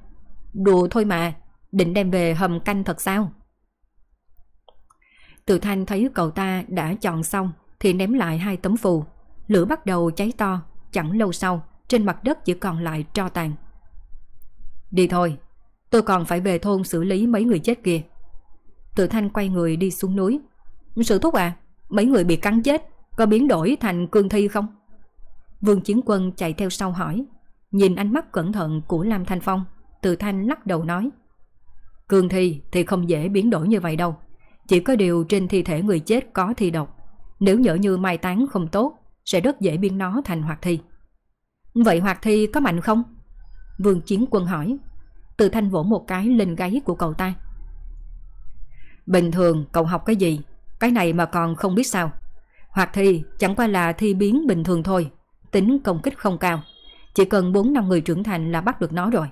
Đùa thôi mà, định đem về hầm canh thật sao? Từ thanh thấy cậu ta đã chọn xong thì ném lại hai tấm phù. Lửa bắt đầu cháy to, chẳng lâu sau trên mặt đất chỉ còn lại tro tàn. Đi thôi, tôi còn phải về thôn xử lý mấy người chết kia. Từ thanh quay người đi xuống núi. Sự thúc à, mấy người bị cắn chết có biến đổi thành cương thi không? Vương Chiến Quân chạy theo sau hỏi. Nhìn ánh mắt cẩn thận của Lam Thanh Phong, Từ Thanh lắc đầu nói. Cương thi thì không dễ biến đổi như vậy đâu. Chỉ có điều trên thi thể người chết có thi độc. Nếu nhỡ như mai táng không tốt, sẽ rất dễ biến nó thành hoạt thi. Vậy hoạt thi có mạnh không? Vương Chiến Quân hỏi. Từ thanh vỗ một cái lên gáy của cậu ta. Bình thường cậu học cái gì? Cái này mà còn không biết sao. Hoặc thì chẳng qua là thi biến bình thường thôi. Tính công kích không cao. Chỉ cần 4 năm người trưởng thành là bắt được nó rồi.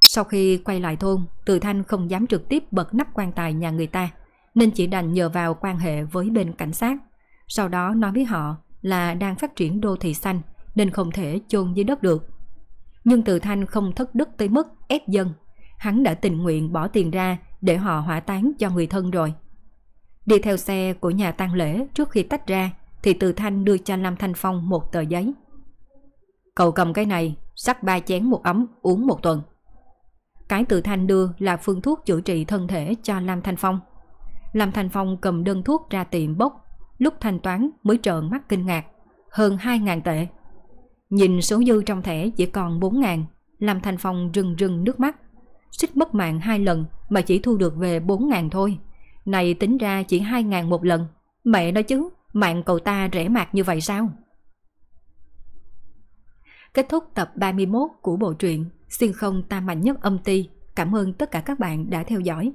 Sau khi quay lại thôn, Từ Thanh không dám trực tiếp bật nắp quan tài nhà người ta, nên chỉ đành nhờ vào quan hệ với bên cảnh sát. Sau đó nói với họ là đang phát triển đô thị xanh nên không thể chôn dưới đất được. Nhưng Từ Thanh không thất đức tới mức ép dân. Hắn đã tình nguyện bỏ tiền ra để họ hỏa táng cho người thân rồi. Đi theo xe của nhà tang lễ trước khi tách ra thì Từ Thanh đưa cho Lâm Thanh Phong một tờ giấy. Cậu cầm cái này, sắc ba chén một ấm, uống một tuần. Cái Từ Thanh đưa là phương thuốc chữa trị thân thể cho Lam Thanh Phong. Lam Thanh Phong cầm đơn thuốc ra tiệm bốc, lúc thanh toán mới trợn mắt kinh ngạc, hơn 2.000 tệ. Nhìn số dư trong thẻ chỉ còn 4.000, Lam Thanh Phong rưng rưng nước mắt. Xích mất mạng hai lần mà chỉ thu được về 4.000 thôi. Này tính ra chỉ 2.000 một lần. Mẹ nói chứ, mạng cậu ta rẻ mạt như vậy sao? Kết thúc tập 31 của bộ truyện Xuyên không tam mạnh nhất âm ti. Cảm ơn tất cả các bạn đã theo dõi.